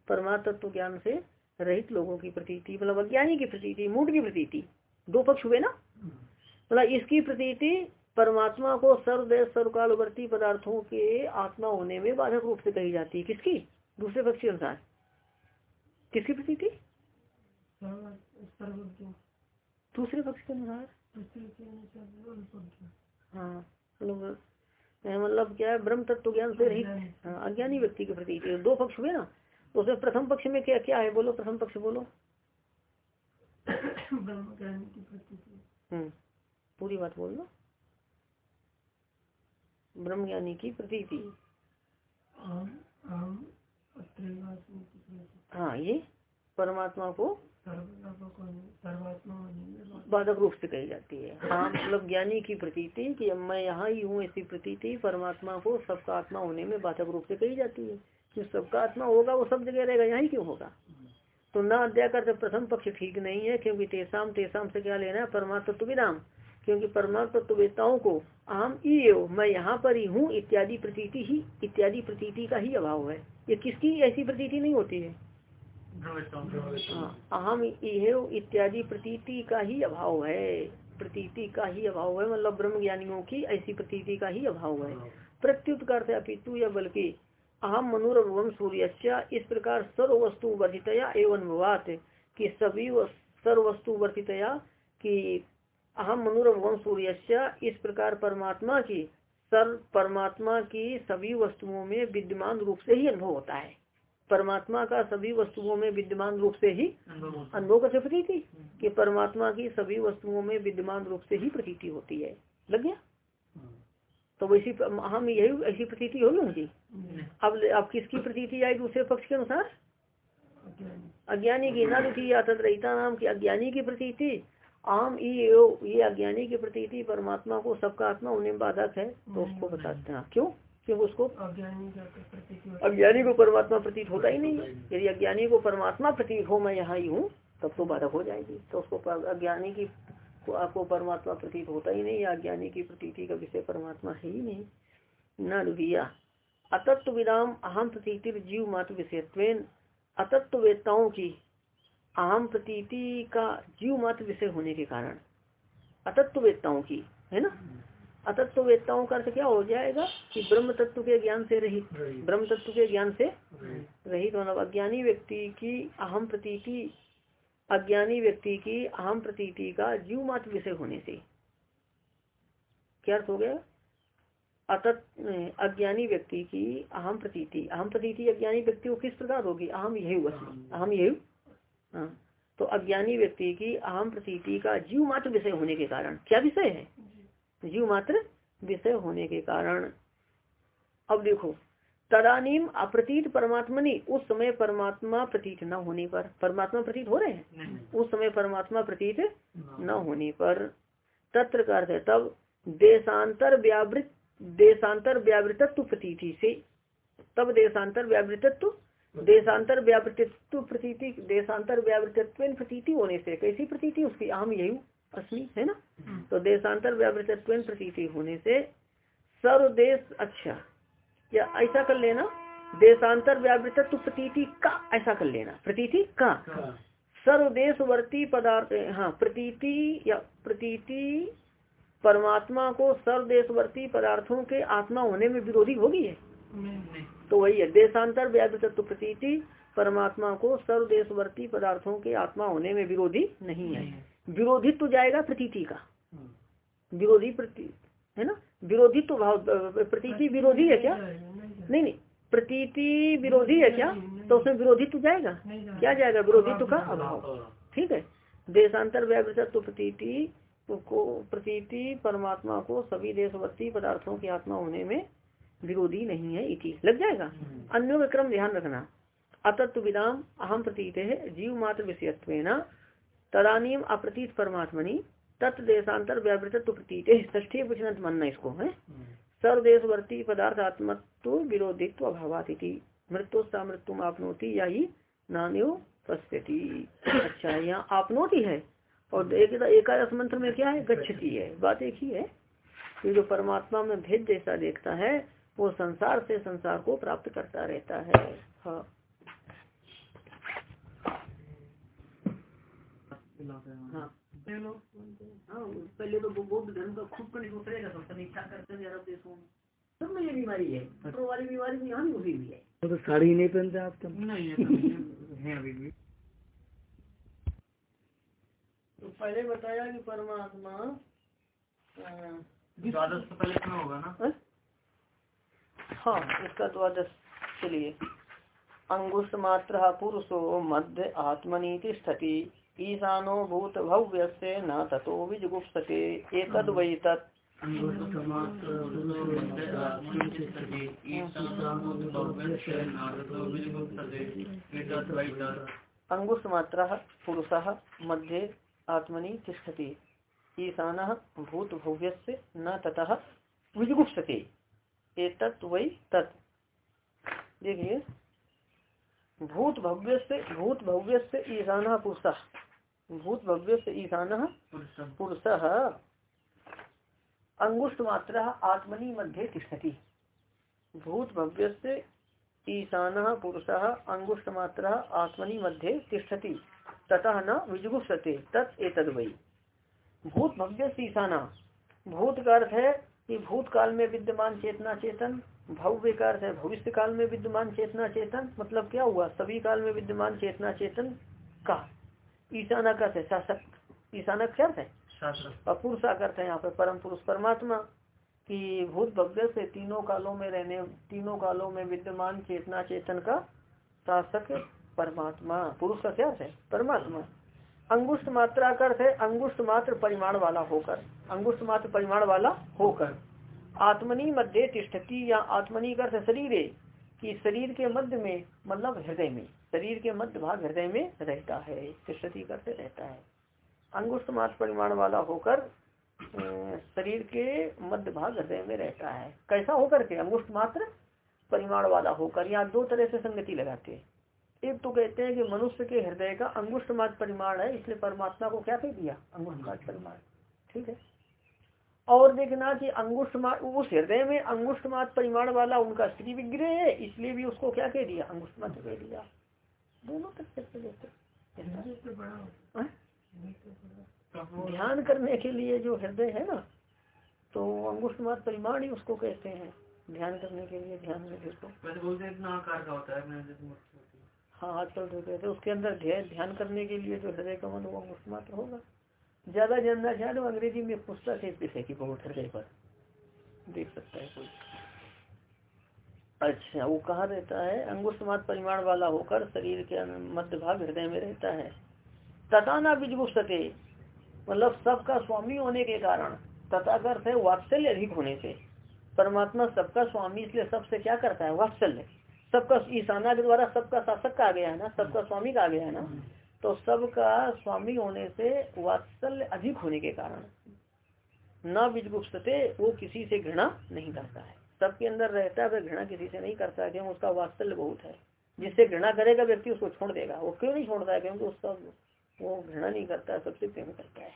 परमात्म तत्व ज्ञान से रहित लोगों की प्रतीति मतलब अज्ञानी की प्रतीति मूड की प्रतीति दो पक्ष हुए ना? मतलब इसकी प्रतीति परमात्मा को सर्वदेश सर्वकालवर्ती पदार्थों के आत्मा होने में बाधक रूप से कही जाती है। किसकी? दूसरे पक्ष के अनुसार। किसकी प्रती दूसरे पक्ष के अनुसार। हाँ मतलब क्या है ब्रह्म तत्व ज्ञान से रही हाँ, अज्ञानी व्यक्ति के प्रति दो पक्ष हुए ना तो उसमें प्रथम पक्ष में क्या क्या है बोलो प्रथम पक्ष बोलो। हम्म पूरी बात बोल लो ब्रह्म ज्ञानी की प्रतीति। हाँ ये परमात्मा को बाधक रूप से कही जाती है। हाँ मतलब ज्ञानी की प्रतीति कि मैं यहाँ ही हूँ ऐसी प्रतीति परमात्मा को सबका आत्मा होने में बाधक रूप से कही जाती है। जो सबका आत्मा होगा वो सब जगह रहेगा यहाँ ही क्यों होगा? तो न अध्याय कर प्रथम पक्ष ठीक नहीं है क्योंकि तेसाम तेसाम से क्या लेना है? परमात्मा तो विदाम क्योंकि परमात्मा तत्वेताओं को आम एव मैं यहाँ पर ही हूँ इत्यादि प्रतीति ही इत्यादि प्रतीति का ही अभाव है। ये किसकी ऐसी प्रतीति नहीं होती है? अहम इत्यादि प्रतीति का ही अभाव है। प्रतीति का ही अभाव है मतलब ब्रह्म ज्ञानियों की ऐसी प्रतीति का ही अभाव है। प्रत्युत करते अपितु या बल्कि अहम मनोरम सूर्य इस प्रकार सर्व वस्तु वर्धितया एवं वात की सभी सर्व वस्तु वर्धितया की अहम मनोरम सूर्य इस प्रकार परमात्मा की सर परमात्मा की सभी वस्तुओं में विद्यमान रूप से ही अनुभव होता है। परमात्मा का सभी वस्तुओं में विद्यमान रूप से ही अनुभव कैसे प्रतीति कि परमात्मा की सभी वस्तुओं में विद्यमान रूप से ही प्रतीति होती है। लग गया? तो वैसी हम यही ऐसी प्रतीति होगी उनकी? अब अब किसकी प्रतीति आई दूसरे पक्ष के अनुसार? अज्ञानी। की ना दुखी या तदरहिता नाम की अज्ञानी की प्रतीति। आम ये अज्ञानी की प्रतीति परमात्मा को सबका आत्मा उन्हें बाधक है तो उसको बताते हैं क्यों? क्यों उसको अज्ञानी को परमात्मा प्रतीत होता ही नहीं। यदि अज्ञानी को परमात्मा प्रतीत हो मैं यहाँ ही हूँ तब तो बाधक हो जाएगी। तो उसको अज्ञानी की आपको परमात्मा प्रतीत होता ही नहीं या अज्ञानी की प्रतीति का विषय परमात्मा है ही नहीं। न अतत्व विदाम अहम प्रतीति जीव मात्र विषयत्व अतत्व वेताओं की आम प्रतीति का जीव मात्र विषय होने के कारण अतत्व वेत्ताओं की है ना? अतत्व वेत्ताओं का अर्थ क्या हो जाएगा कि ब्रह्म तत्व के ज्ञान से रहित ब्रह्म तत्व के ज्ञान से रहित। मतलब अज्ञानी व्यक्ति की अहम प्रतीति अज्ञानी व्यक्ति की अहम प्रतीति का जीव मात्र विषय होने से। क्या अर्थ हो गया? अतत अज्ञानी व्यक्ति की अहम प्रतीति अहम प्रतीति अज्ञानी व्यक्ति को किस प्रकार होगी? अहम यही अहम यही हाँ। तो अज्ञानी व्यक्ति की अहम प्रतीति का जीव मात्र विषय होने के कारण। क्या विषय है? जीव मात्र विषय होने के कारण। अब देखो तदानीम अप्रतीत परमात्मनि उस समय परमात्मा प्रतीत न होने पर। परमात्मा प्रतीत हो रहे हैं? उस समय परमात्मा प्रतीत न होने पर। तत्र का अर्थ है तब देशांतर व्यावृत देशांतर व्यावृतत्व प्रतीति से तब देशांतर व्यावृतत्व देशांतर व्यावृतित्व प्रतीति देशांतर व्यावृतित्व प्रतीति होने से कैसी प्रतीति? उसकी आम यही अस्मी है ना? हम्म। तो देशांतर व्यावृतित्व प्रतीति होने से सर्वदेश अच्छा। या ऐसा कर लेना देशांतर व्यावृतत्व प्रतीति का ऐसा कर लेना। प्रतीति का। सर्वदेशवर्ती पदार्थ हाँ प्रतीति या प्रतीति परमात्मा को सर्वदेशवर्ती पदार्थों के आत्मा होने में विरोधी होगी है तो वही है। देशांतर व्याध तत्व प्रतीति परमात्मा को सर्वदेशवर्ती पदार्थों के आत्मा होने में विरोधी नहीं है। विरोधित्व तो जाएगा प्रतीति का। विरोधी प्रती है ना? विरोधित्व भाव प्रतीति विरोधी है क्या? नहीं नहीं प्रतीति विरोधी है क्या? तो उसमें विरोधित्व जाएगा? क्या जाएगा? विरोधित्व का अभाव। ठीक है? देशांतर व्यावृतत्व प्रतीति को प्रतीति परमात्मा को सभी देशवर्ती पदार्थों की आत्मा होने में विरोधी नहीं है इति लग जाएगा? हम्म। अन्य का क्रम ध्यान रखना। अतत्व विदाम अहम प्रतीत है जीव मात्र विषयत्व तदानीम अप्रतीत परमात्मनि तत्व देशांतर व्यावृतत्व प्रतीत ष्ठी वचन मानना इसको है? हम्म। सर्वदेशवर्ती पदार्थ आत्मत्व विरोधित्व अभावाति मृत्यु मृत्यु आपनोती या ही नान्यो पश्यति। अच्छा यहाँ आपनोती है? और एक एकादश मंत्र में क्या है? गच्छती है। बात एक ही है कि जो परमात्मा में भेद जैसा देखता है वो संसार से संसार को प्राप्त करता रहता है। हाँ। हाँ। पहले तो बौद्ध धर्म का खूब करने को करेगा तो समीक्षा करते हैं अरब देशों में सब में ये बीमारी है। तो वाली बीमारी भी यहाँ भी उसी भी है। तो साड़ी नहीं पहनते आप तो? नहीं अभी भी। तो पहले बताया कि परमात्मा द्वादश तो पहले होगा ना? हाँ? हाँ इसका द्वादश चलिए। अंगुष्ठ मात्र पुरुषो मध्य आत्मनीति स्थिति। ईशानो भूत भव्य से न तथो विजुगुप्सते। एक वही तत्। अंगुष्ठ मात्र पुरुष मध्य आत्मनि तिष्ठति ईशान भूत भव्य से न ततः विजुगुप्सते। तत्व वही तत्। देखिए भूत भव्य से भूत भव्य से ईशान पुरुष। भूत भव्य से ईशान पुरुष। अंगुष्ठ मात्र आत्मनि मध्य तिष्ठति। भूत भव्य से ईशान पुरुष अंगुष्ठ मात्र आत्मनि मध्य तिष्ठति। ततः न विजुगुप्सते तत् एतद वही भूत भव्य से ईशाना। भूत का अर्थ है कि भूतकाल में विद्यमान चेतना चेतन भव्य का अर्थ है भविष्य काल में विद्यमान चेतना चेतन मतलब क्या हुआ? सभी काल में विद्यमान चेतना चेतन का ईशाना का है शासक। ईशानक क्या है? और पुरुष करते हैं यहाँ पे परम पुरुष परमात्मा। कि भूत भव्य से तीनों कालों में रहने तीनों कालों में विद्यमान चेतना चेतन का शासक परमात्मा। पुरुष का क्या है? परमात्मा। अंगुष्ठ मात्रा कर है अंगुष्ठ मात्र परिमाण वाला होकर। अंगुष्ठ मात्र परिमाण वाला होकर। आत्मनी मध्य तिष्ठती या आत्मनी कर शरीर कि शरीर के मध्य में मतलब हृदय में। शरीर के मध्य भाग हृदय में रहता है, तिष्ठती करते रहता है। अंगुष्ठ मात्र परिमाण वाला होकर शरीर के मध्य भाग हृदय में रहता है। कैसा होकर के? अंगुष्ठ मात्र परिमाण वाला होकर। यहाँ दो तरह से संगति लगाते हैं। एक तो कहते हैं कि मनुष्य के हृदय का अंगुष्ठ मात्र परिमाण है, इसलिए परमात्मा को क्या कह दिया? अंगुष्ठ मात्र परिमाण। ठीक है? और देखना कि अंगुष्ठ उस हृदय में अंगुष्ठ मात परिमाण वाला उनका स्त्री विग्रह है इसलिए भी उसको क्या कह दिया? अंगुष्ठ मात्र कह दिया। दोनों से हाँ? ध्यान करने के लिए जो हृदय है ना तो अंगुष्ठ मात परिमाण ही उसको कहते हैं। ध्यान करने के लिए ध्यान में देखो। हाँ आजकल तो कहते हैं उसके अंदर ध्यान करने के लिए जो हृदय का मन वो अंगुष्ठ मात्र होगा। ज़्यादा जानना चाहे तो अंग्रेज़ी में पुस्तक है विषय की बहुत हृदय पर। देख सकता है कोई। अच्छा वो कहा रहता है अंगुष्ठ मात्र परिमाण वाला होकर शरीर के मध्य भाग हृदय में रहता है। तथा ना बीजगुप्सते मतलब सबका स्वामी होने के कारण तथा है वात्सल्य अधिक होने से। परमात्मा सबका स्वामी, इसलिए सबसे क्या करता है? वात्सल्य। सबका ईशाना के द्वारा सबका शासक का आ गया है ना? सबका स्वामी का आ गया है ना? तो सबका स्वामी होने से वात्सल्य अधिक होने के कारण न बीजगुप्सते वो किसी से घृणा नहीं करता है। सबके अंदर रहता है घृणा किसी से नहीं करता क्योंकि उसका वात्सल्य बहुत है। जिससे घृणा करेगा, व्यक्ति उसको छोड़ देगा। वो क्यों नहीं छोड़ता है? क्योंकि उसका वो घृणा नहीं करता सबसे प्रेम करता है।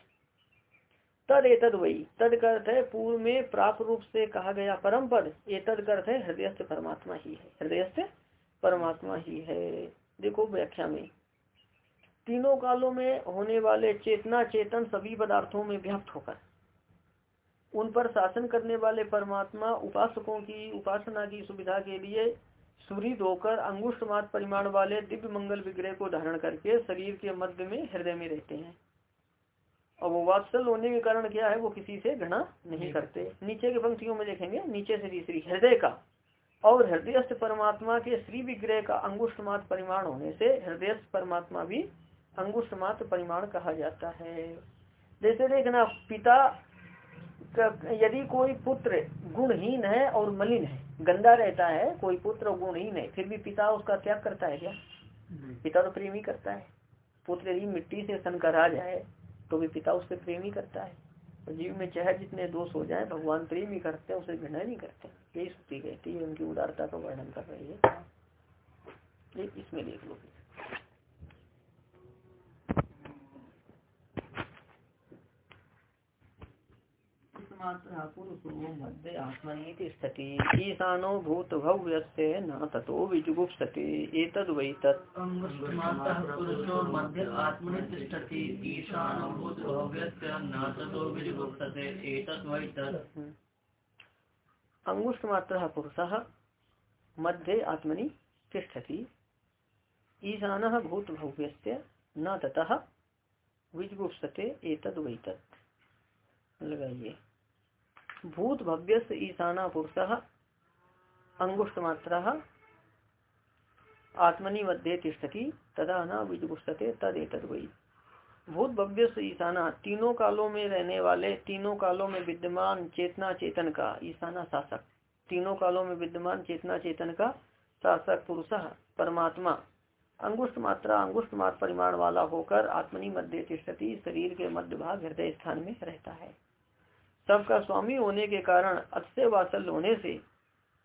तद एतद वही। तद अर्थ है, पूर्व में प्राप्त रूप से कहा गया परम पद एतद अर्थ है, हृदयस्थ परमात्मा ही है। हृदयस्थ परमात्मा ही है। देखो व्याख्या में। तीनों कालों में होने वाले चेतना चेतन सभी पदार्थों में व्याप्त होकर उन पर शासन करने वाले परमात्मा उपासकों की उपासना की सुविधा के लिए सुहृद होकर अंगुष्ठ मात्र परिमाण वाले दिव्य मंगल विग्रह को धारण करके शरीर के मध्य में हृदय में रहते हैं। और वो वात्सल होने के कारण क्या है वो किसी से घृणा नहीं करते। नीचे के पंक्तियों में देखेंगे नीचे से तीसरी हृदय का। और हृदयस्थ परमात्मा के श्री विग्रह का अंगुष्ठ मात परिमाण होने से हृदयस्थ परमात्मा भी अंगुष्ठ मात्र परिमाण कहा जाता है। जैसे देखना पिता यदि कोई पुत्र गुणहीन है और मलिन है गंदा रहता है कोई पुत्र गुणहीन है फिर भी पिता उसका त्याग करता है क्या? पिता तो प्रेम ही करता है। पुत्र यदि मिट्टी से सन आ जाए तो भी पिता उससे प्रेम ही करता है। और जीव में चाहे जितने दोष हो जाए भगवान प्रेम ही करते हैं उसे घृणा नहीं करते यही सुखी कहती है उनकी उदारता का वर्णन कर रही है। इसमें देख लो। आत्मनि तिष्ठति ईशानो भूत भव्यस्य न ततो विजुगुप्सते। एतद् वै तत् अंगुष्ठ मात्र पुरुषः मध्ये आत्मनि तिष्ठति ईशान भूत भव्य न ततः विजुगुप्सते। एतद् वै तत्। लगाइए। भूत भव्य ईशाना पुरुष अंगुष्ठ मात्र आत्मनि मध्य तिष्ठति, तदा न विजुगुष्टते तद वही भूत भव्य ईशाना तीनों कालों में रहने वाले, तीनों कालों में विद्यमान चेतना चेतन का ईशाना शासक तीनों कालों में विद्यमान चेतना चेतन का शासक पुरुष परमात्मा। अंगुष्ठ मात्रा अंगुष्ठ मात्र परिमाण वाला होकर आत्मनि मध्य तिष्ठति, शरीर के मध्य भाग हृदय स्थान में रहता है। सबका स्वामी होने के कारण अत्य वासल होने से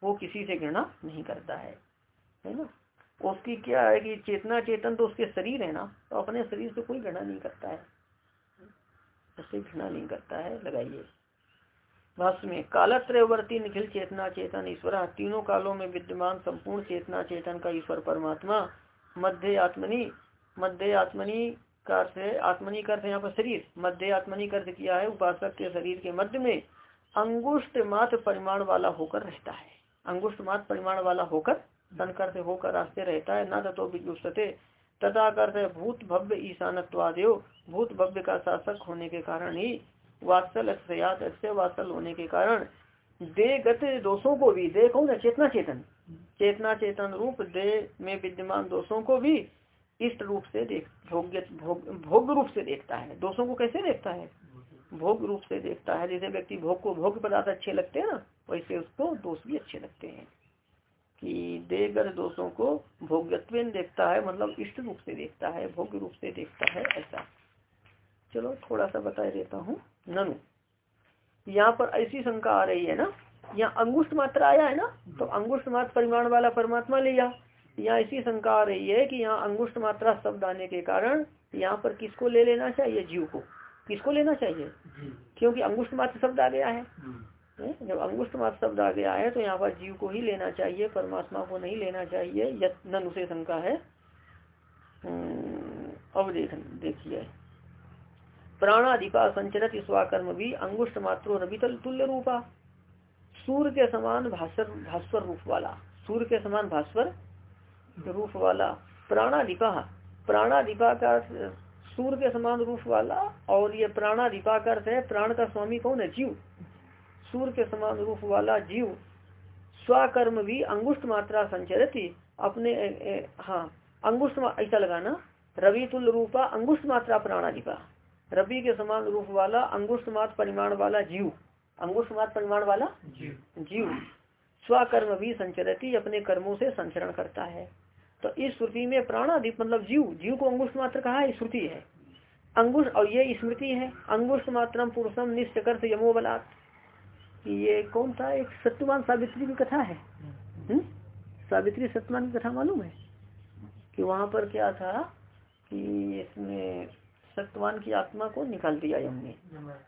वो किसी से घृणा नहीं करता है। है ना? उसकी क्या है कि चेतना चेतन तो उसके शरीर है ना तो अपने शरीर से कोई घृणा नहीं करता है। उससे घृणा नहीं करता है, लगाइए। भाष्य में कालत्रवर्ती निखिल चेतना चेतन ईश्वर, तीनों कालों में विद्यमान संपूर्ण चेतना चेतन का ईश्वर परमात्मा मध्य आत्मनि मध्य आत्मनि का अर्थ है आत्मनी का अर्थ यहाँ पर शरीर, मध्य आत्मनी का अर्थ किया है, उपासक के शरीर के मध्य में अंगुष्ट मात्र परिमाण वाला होकर रहता है। अंगुष्ट मात्र परिमाण वाला होकर संकर से होकर रास्ते रहता है, न तो विजुषते तथा करते भूत भव्य ईशानत्वादेव, भूत भव्य का शासक होने के कारण ही, वात्सल अच्छे वात्सल होने के कारण देगत दोषों को भी दे कौन है चेतना चेतन चेतना चेतन रूप दे में विद्यमान दोषों को भी इष्ट रूप से देख भोग्य भोग भोग रूप से देखता है। दोषों को कैसे देखता है? भोग रूप से देखता है। जैसे व्यक्ति भोग को भोग पदार्थ अच्छे लगते हैं ना वैसे उसको दोष भी अच्छे लगते हैं। कि देगर दोषों को भोग्यत्व देखता है मतलब इष्ट रूप से देखता है भोग्य रूप से देखता है ऐसा। चलो थोड़ा सा बता देता हूँ। ननु यहाँ पर ऐसी शंका आ रही है ना यहाँ अंगुष्ठ मात्र आया है ना तो अंगुष्ठ मात्र परिमाण वाला परमात्मा लिया यहाँ ऐसी शंका आ रही है कि यहाँ अंगुष्ठ मात्रा शब्द आने के कारण यहाँ पर किसको ले लेना चाहिए? जीव को। किसको लेना चाहिए? क्योंकि अंगुष्ठ मात्र शब्द आ गया है। जब अंगुष्ठ मात्र शब्द आ गया है तो यहाँ पर जीव को ही लेना चाहिए परमात्मा को नहीं लेना चाहिए यत्न उसे शंका है। हम्म, अब देख देखिए। प्राणाधिपा संचरित स्वाकर्म भी अंगुष्ठ मात्रो तुल्य रूपा। सूर्य के समान भास्वर भास्वर रूप वाला। सूर्य के समान भास्वर रूप वाला प्राणाधिपा प्राणाधिपा का सूर्य के समान रूप वाला और ये प्राणाधिपा का अर्थ है प्राण का स्वामी कौन है? जीव। सूर्य के समान रूप वाला जीव स्वकर्म भी अंगुष्ठ मात्रा संचरती अपने ए, ए, हाँ अंगुष्ठ ऐसा लगाना रवि तुल रूपा अंगुष्ठ मात्रा प्राणाधिपा। रवि के समान रूप वाला अंगुष्ठ मात्र परिमाण वाला जीव। अंगुष्ठ मात्र परिमाण वाला? जीव। स्वकर्म भी संचरती अपने कर्मों से संचरण करता है। तो इस श्रुति में प्राणाधिप मतलब जीव जीव को अंगुष्ठ मात्र कहा है श्रुति है। अंगुष्ठ, और ये स्मृति है। अंगुष्ठ मात्रम पुरुषम निश्चकर यमो बलात्। ये कौन था एक सत्यवान सावित्री की कथा है? हम्म? सावित्री सत्यवान की कथा मालूम है? कि वहाँ पर क्या था कि इसमें सत्यवान की आत्मा को निकाल दिया यम ने।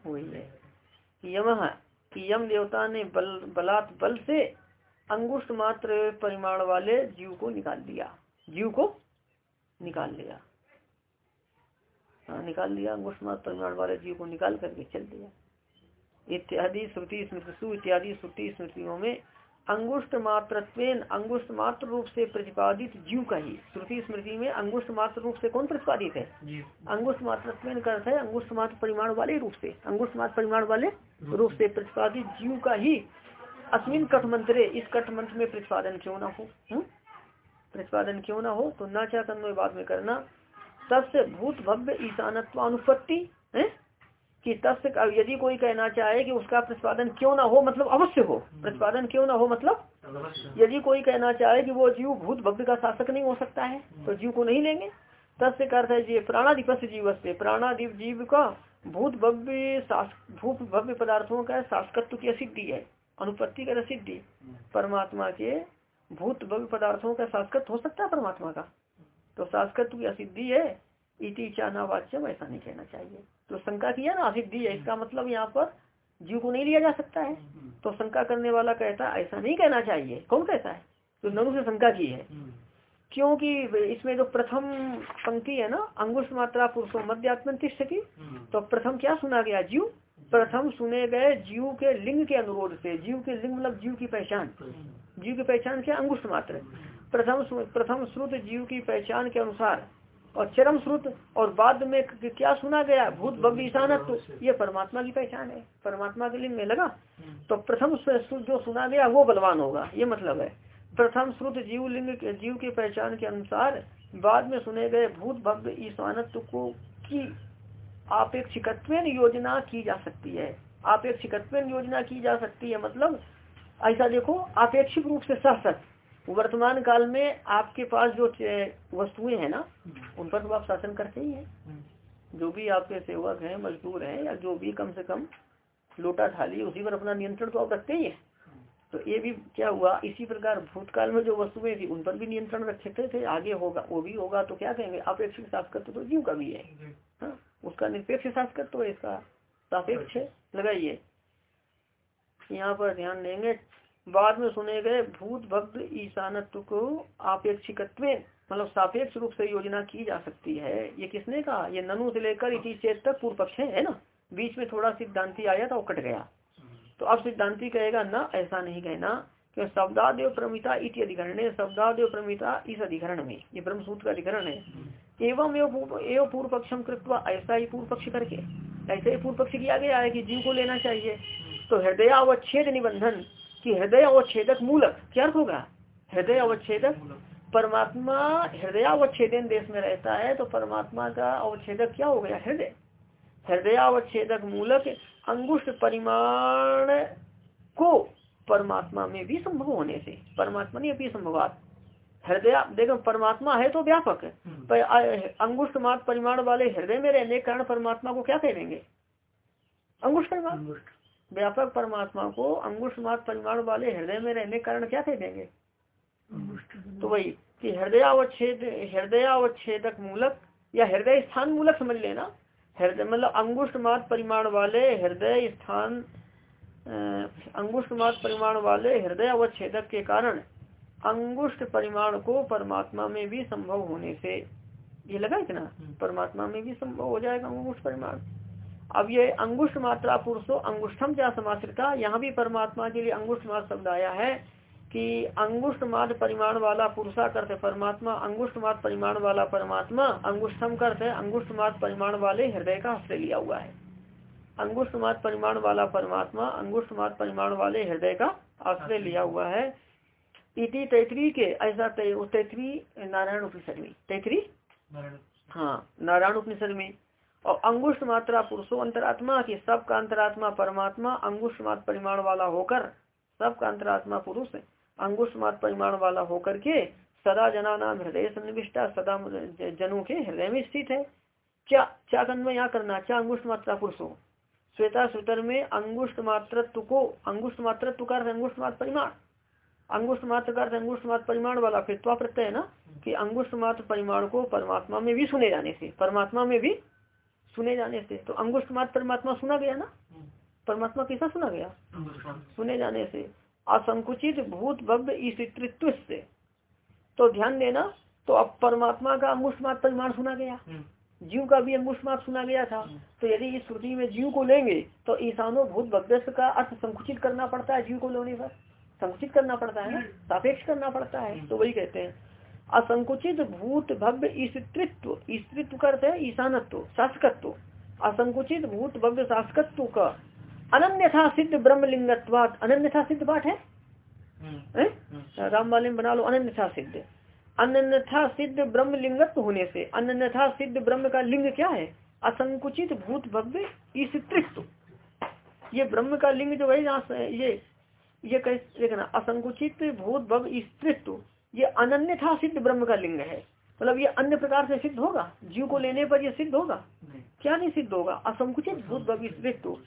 वही है। यम, कि यम देवता ने बल, बलात् बल से अंगुष्ठ मात्र परिमाण वाले जीव को निकाल दिया। जीव को निकाल लिया। हाँ निकाल दिया अंगुष्ठ मात्र परिमाण वाले जीव को निकाल करके चल दिया। इत्यादि श्रुति स्मृति इत्यादि श्रुति स्मृतियों में अंगुष्ठ मात्र अंगुष्ठ मात्र रूप से प्रतिपादित जीव का ही। श्रुति स्मृति में अंगुष्ठ मात्र रूप से कौन प्रतिपादित है? अंगुष्ठ मात्र का अर्थ है अंगुष्ठ मात्र परिमाण वाले रूप से। अंगुष्ठ मात्र परिमाण वाले रूप से प्रतिपादित जीव का ही। अस्मिन कठमंत्रे इस कठमंत्र में प्रतिपादन क्यों ना हो? हम्म? प्रतिपादन क्यों ना हो तो न चाह बाद में करना। तस्य भूत भव्य ईशानत्व अनुपत्ति है? कि तस्य यदि कोई कहना चाहे कि उसका प्रतिपादन क्यों ना हो मतलब अवश्य हो। प्रतिपादन क्यों ना हो मतलब यदि कोई कहना चाहे कि वो जीव भूत भव्य का शासक नहीं हो सकता है तो जीव को नहीं लेंगे। तस्य अर्थ है जी प्राणाधिपत जीव से प्राणाधिप जीव का भूत भव्य भूत भव्य पदार्थों का शासकत्व की असिद्धि है, अनुपत्ति का सिद्धि, परमात्मा के भूत भव्य पदार्थों का शासकत्व हो सकता है परमात्मा का? तो शासकत्व की असिद्धि है। इति चाना वाच्यम, ऐसा नहीं कहना चाहिए। तो शंका किया ना असिद्धि है। इसका मतलब यहाँ पर जीव को नहीं लिया जा सकता है। तो शंका करने वाला कहता है ऐसा नहीं कहना चाहिए। कौन कहता है? तो ननु से शंका की है। क्योंकि इसमें जो प्रथम पंक्ति है ना, अंगुष्ठ मात्रा पुरुषों मध्यात्म की तो प्रथम क्या सुना गया? जीव। प्रथम सुने गए जीव के लिंग के अनुरोध से, जीव के लिंग मतलब जीव की पहचान। जीव की पहचान क्या अंगुष्ठ मात्र। प्रथम प्रथम श्रुत जीव की पहचान के अनुसार, और चरम श्रुत, और बाद में क्या सुना गया? भूत तो ये परमात्मा की पहचान है। परमात्मा के लिंग में लगा। तो प्रथम जो सुना गया, वो बलवान होगा। ये मतलब है। प्रथम श्रुत जीव लिंग जीव की पहचान के अनुसार, बाद में सुने गए भूत भव्य ईशानत्व को की आपेक्षिकत्व योजना की जा सकती है। आपेक्षिकत्व योजना की जा सकती है मतलब ऐसा देखो आपेक्षिक रूप से सह वर्तमान काल में आपके पास जो वस्तुएँ हैं ना उन पर तो आप शासन करते ही हैं। जो भी आपके सेवक हैं मजदूर हैं या जो भी कम से कम लोटा थाली उसी पर अपना नियंत्रण तो आप रखते ही हैं। तो ये भी क्या हुआ इसी प्रकार भूतकाल में जो वस्तुएँ थी उन पर भी नियंत्रण रखते थे आगे होगा वो भी होगा तो क्या कहेंगे अपेक्षित शासकत्व तो जीव का भी हाँ उसका निरपेक्ष शासकत्व है इसका सापेक्ष लगाइए। यहाँ पर ध्यान देंगे। बाद में सुने गए भूत भक्त ईशानत्व को आपेक्षिक मतलब सापेक्ष रूप से योजना की जा सकती है। ये किसने कहा? ये ननु से लेकर इसी चेत तक पूर्व पक्ष है ना? बीच में थोड़ा सिद्धांति आया था, वो कट गया। तो अब सिद्धांति कहेगा, ना, ऐसा नहीं कहना कि शब्दादेव प्रमिता इति अधिकरण है। शब्दादेव प्रमिता इस अधिकरण में, ये ब्रह्म सूत्र का अधिकरण है। एवं एवं पूर्व पक्षम कृत्वा ऐसा ही पूर्व पक्ष करके, ऐसे ही पूर्व पक्ष किया गया है कि जीव को लेना चाहिए। तो हृदय अवच्छेद निबंधन कि हृदय अवच्छेदक मूलक, क्या होगा? हृदय अवच्छेदक परमात्मा हृदय अवच्छेदन देश में रहता है तो परमात्मा का अवच्छेदक क्या हो गया? हृदय। हृदय अवच्छेदक मूलक अंगुष्ठ परिमाण को परमात्मा में भी संभव होने से, परमात्मा ने अभी संभवात हृदय देखो परमात्मा है तो व्यापक है। पर अंगुष्ठ मात परिमाण वाले हृदय में रहने कारण परमात्मा को क्या कह देंगे अंगुष्ठ परिमाण व्यापक परमात्मा को अंगुष्ठ मात परिमाण वाले हृदय में रहने कारण क्या कह देंगे तो वही कि हृदयावच्छेद हृदयावच्छेदक मूलक या हृदय स्थान मूलक समझ लेना। हृदय मतलब अंगुष्ठ मात परिमाण वाले हृदय स्थान अंगुष्ठ मात परिमाण वाले हृदय अवच्छेदक के कारण अंगुष्ठ परिमाण को परमात्मा में भी संभव होने से। ये लगा इतना हम्म। परमात्मा में भी संभव हो जाएगा अंगुष्ठ परिमाण। अब ये अंगुष्ठ मात्रा पुरुषो अंगुष्ठम क्या समाश्रिता यहाँ भी परमात्मा के लिए अंगुष्ठ मात्र शब्द आया है कि अंगुष्ठ मात्र परिमाण वाला पुरुषा करते परमात्मा अंगुष्ठ मात्र परिमाण वाला परमात्मा अंगुष्ठम करते अंगुष्ठ मात्र परिमाण वाले हृदय का आश्रय लिया हुआ है। अंगुष्ठ मात्र परिमाण वाला परमात्मा अंगुष्ठ मात्र परिमाण वाले हृदय का आश्रय लिया हुआ है। इति तैतरी के ऐसा तैतरी नारायण उपनिषद में। तैतरी हाँ नारायण उपनिषद में। और अंगुष्ठ मात्रा पुरुषो अंतरात्मा की सबका अंतरात्मा परमात्मा अंगुष्ठ मात्र परिमाण वाला होकर सबका अंतरात्मा पुरुष अंगुष्ठ मात्र परिमाण वाला होकर के सदा जना नाम हृदय सन्निविष्टा सदा जनों के हृदय में स्थित है। क्या क्या कन्वय यहाँ करना क्या अंगुष्ठ मात्रा पुरुषो? श्वेता सूत्र में अंगुष्ठ मातृत्व को अंगुष्ठ मातृत्व का अंगुष्ठ मात्र परिमाण। अंगुष्ठ मात्र का अंगुष्ठ मात्र परिमाण वाला। फिर तो प्रत्यय है ना कि अंगुष्ठ मात्र परिमाण को परमात्मा में भी सुने जाने से, परमात्मा में भी सुने जाने से। तो अंगुष्ठ मात्र परमात्मा सुना गया ना? परमात्मा कैसा सुना गया? सुने जाने से। असंकुचित भूत भव्य ईशित्व से। तो ध्यान देना तो अब परमात्मा का अंगुष्ठ मात्र परिमाण सुना गया। जीव का भी अंगुष्ठ माप सुना गया था। तो यदि इस श्रुति में जीव को लेंगे तो ईशानो भूत भव्य का अर्थ संकुचित करना पड़ता है जीव को लेने पर। संकुचित करना पड़ता है ना? सापेक्ष करना पड़ता है। तो वही कहते हैं असंकुचित भूत भव्य स्त्रित्व स्त्रित्व करते हैं ईशानत्व शासकत्व। असंकुचित भूत भव्य शासकत्व का अनन्यथा सिद्ध ब्रह्मलिंगत्वात अनन्यथा सिद्ध पाठ है? राम वाले बना लो अनन्यथा सिद्ध। अन्यथा सिद्ध ब्रह्म लिंगत्व होने से अन्यथा सिद्ध ब्रह्म का लिंग क्या है? असंकुचित भूत भव्य ईस्त्रित्व ये ब्रह्म का लिंग जो है ये ये कैसे देखना असंकुचित भूत भव स्त्रित्व ये अनन्यथा सिद्ध ब्रह्म का लिंग है। मतलब ये अन्य प्रकार से सिद्ध होगा? जीव को लेने पर ये सिद्ध होगा? क्या नहीं सिद्ध होगा? असंकुचित भूत भव्य स्त्रित्व।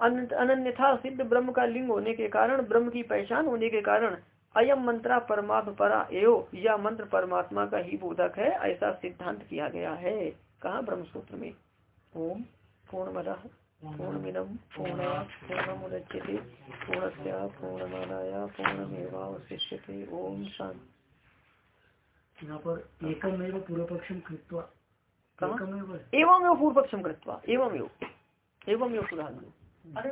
अनन्यथा सिद्ध ब्रह्म का लिंग होने के कारण ब्रह्म की पहचान होने के कारण अयम मंत्रा परमात्मा परा एव यह मंत्र परमात्मा का ही बोधक है ऐसा सिद्धांत किया गया है। कहा ब्रह्म सूत्र में? ओम पूर्ण पूर्णमिदम पूर्णा पूर्णमुदच्यते पूर्णस्य पूर्णमादाय पूर्णमेवावशिष्यते। ओम शांति। यहाँ पर एकमेव पूर्व पक्षम कृत्वा। एवमेव एवं पूर्व पक्षम कृत्वा। एवं एवं एवं एवं सुधार अरे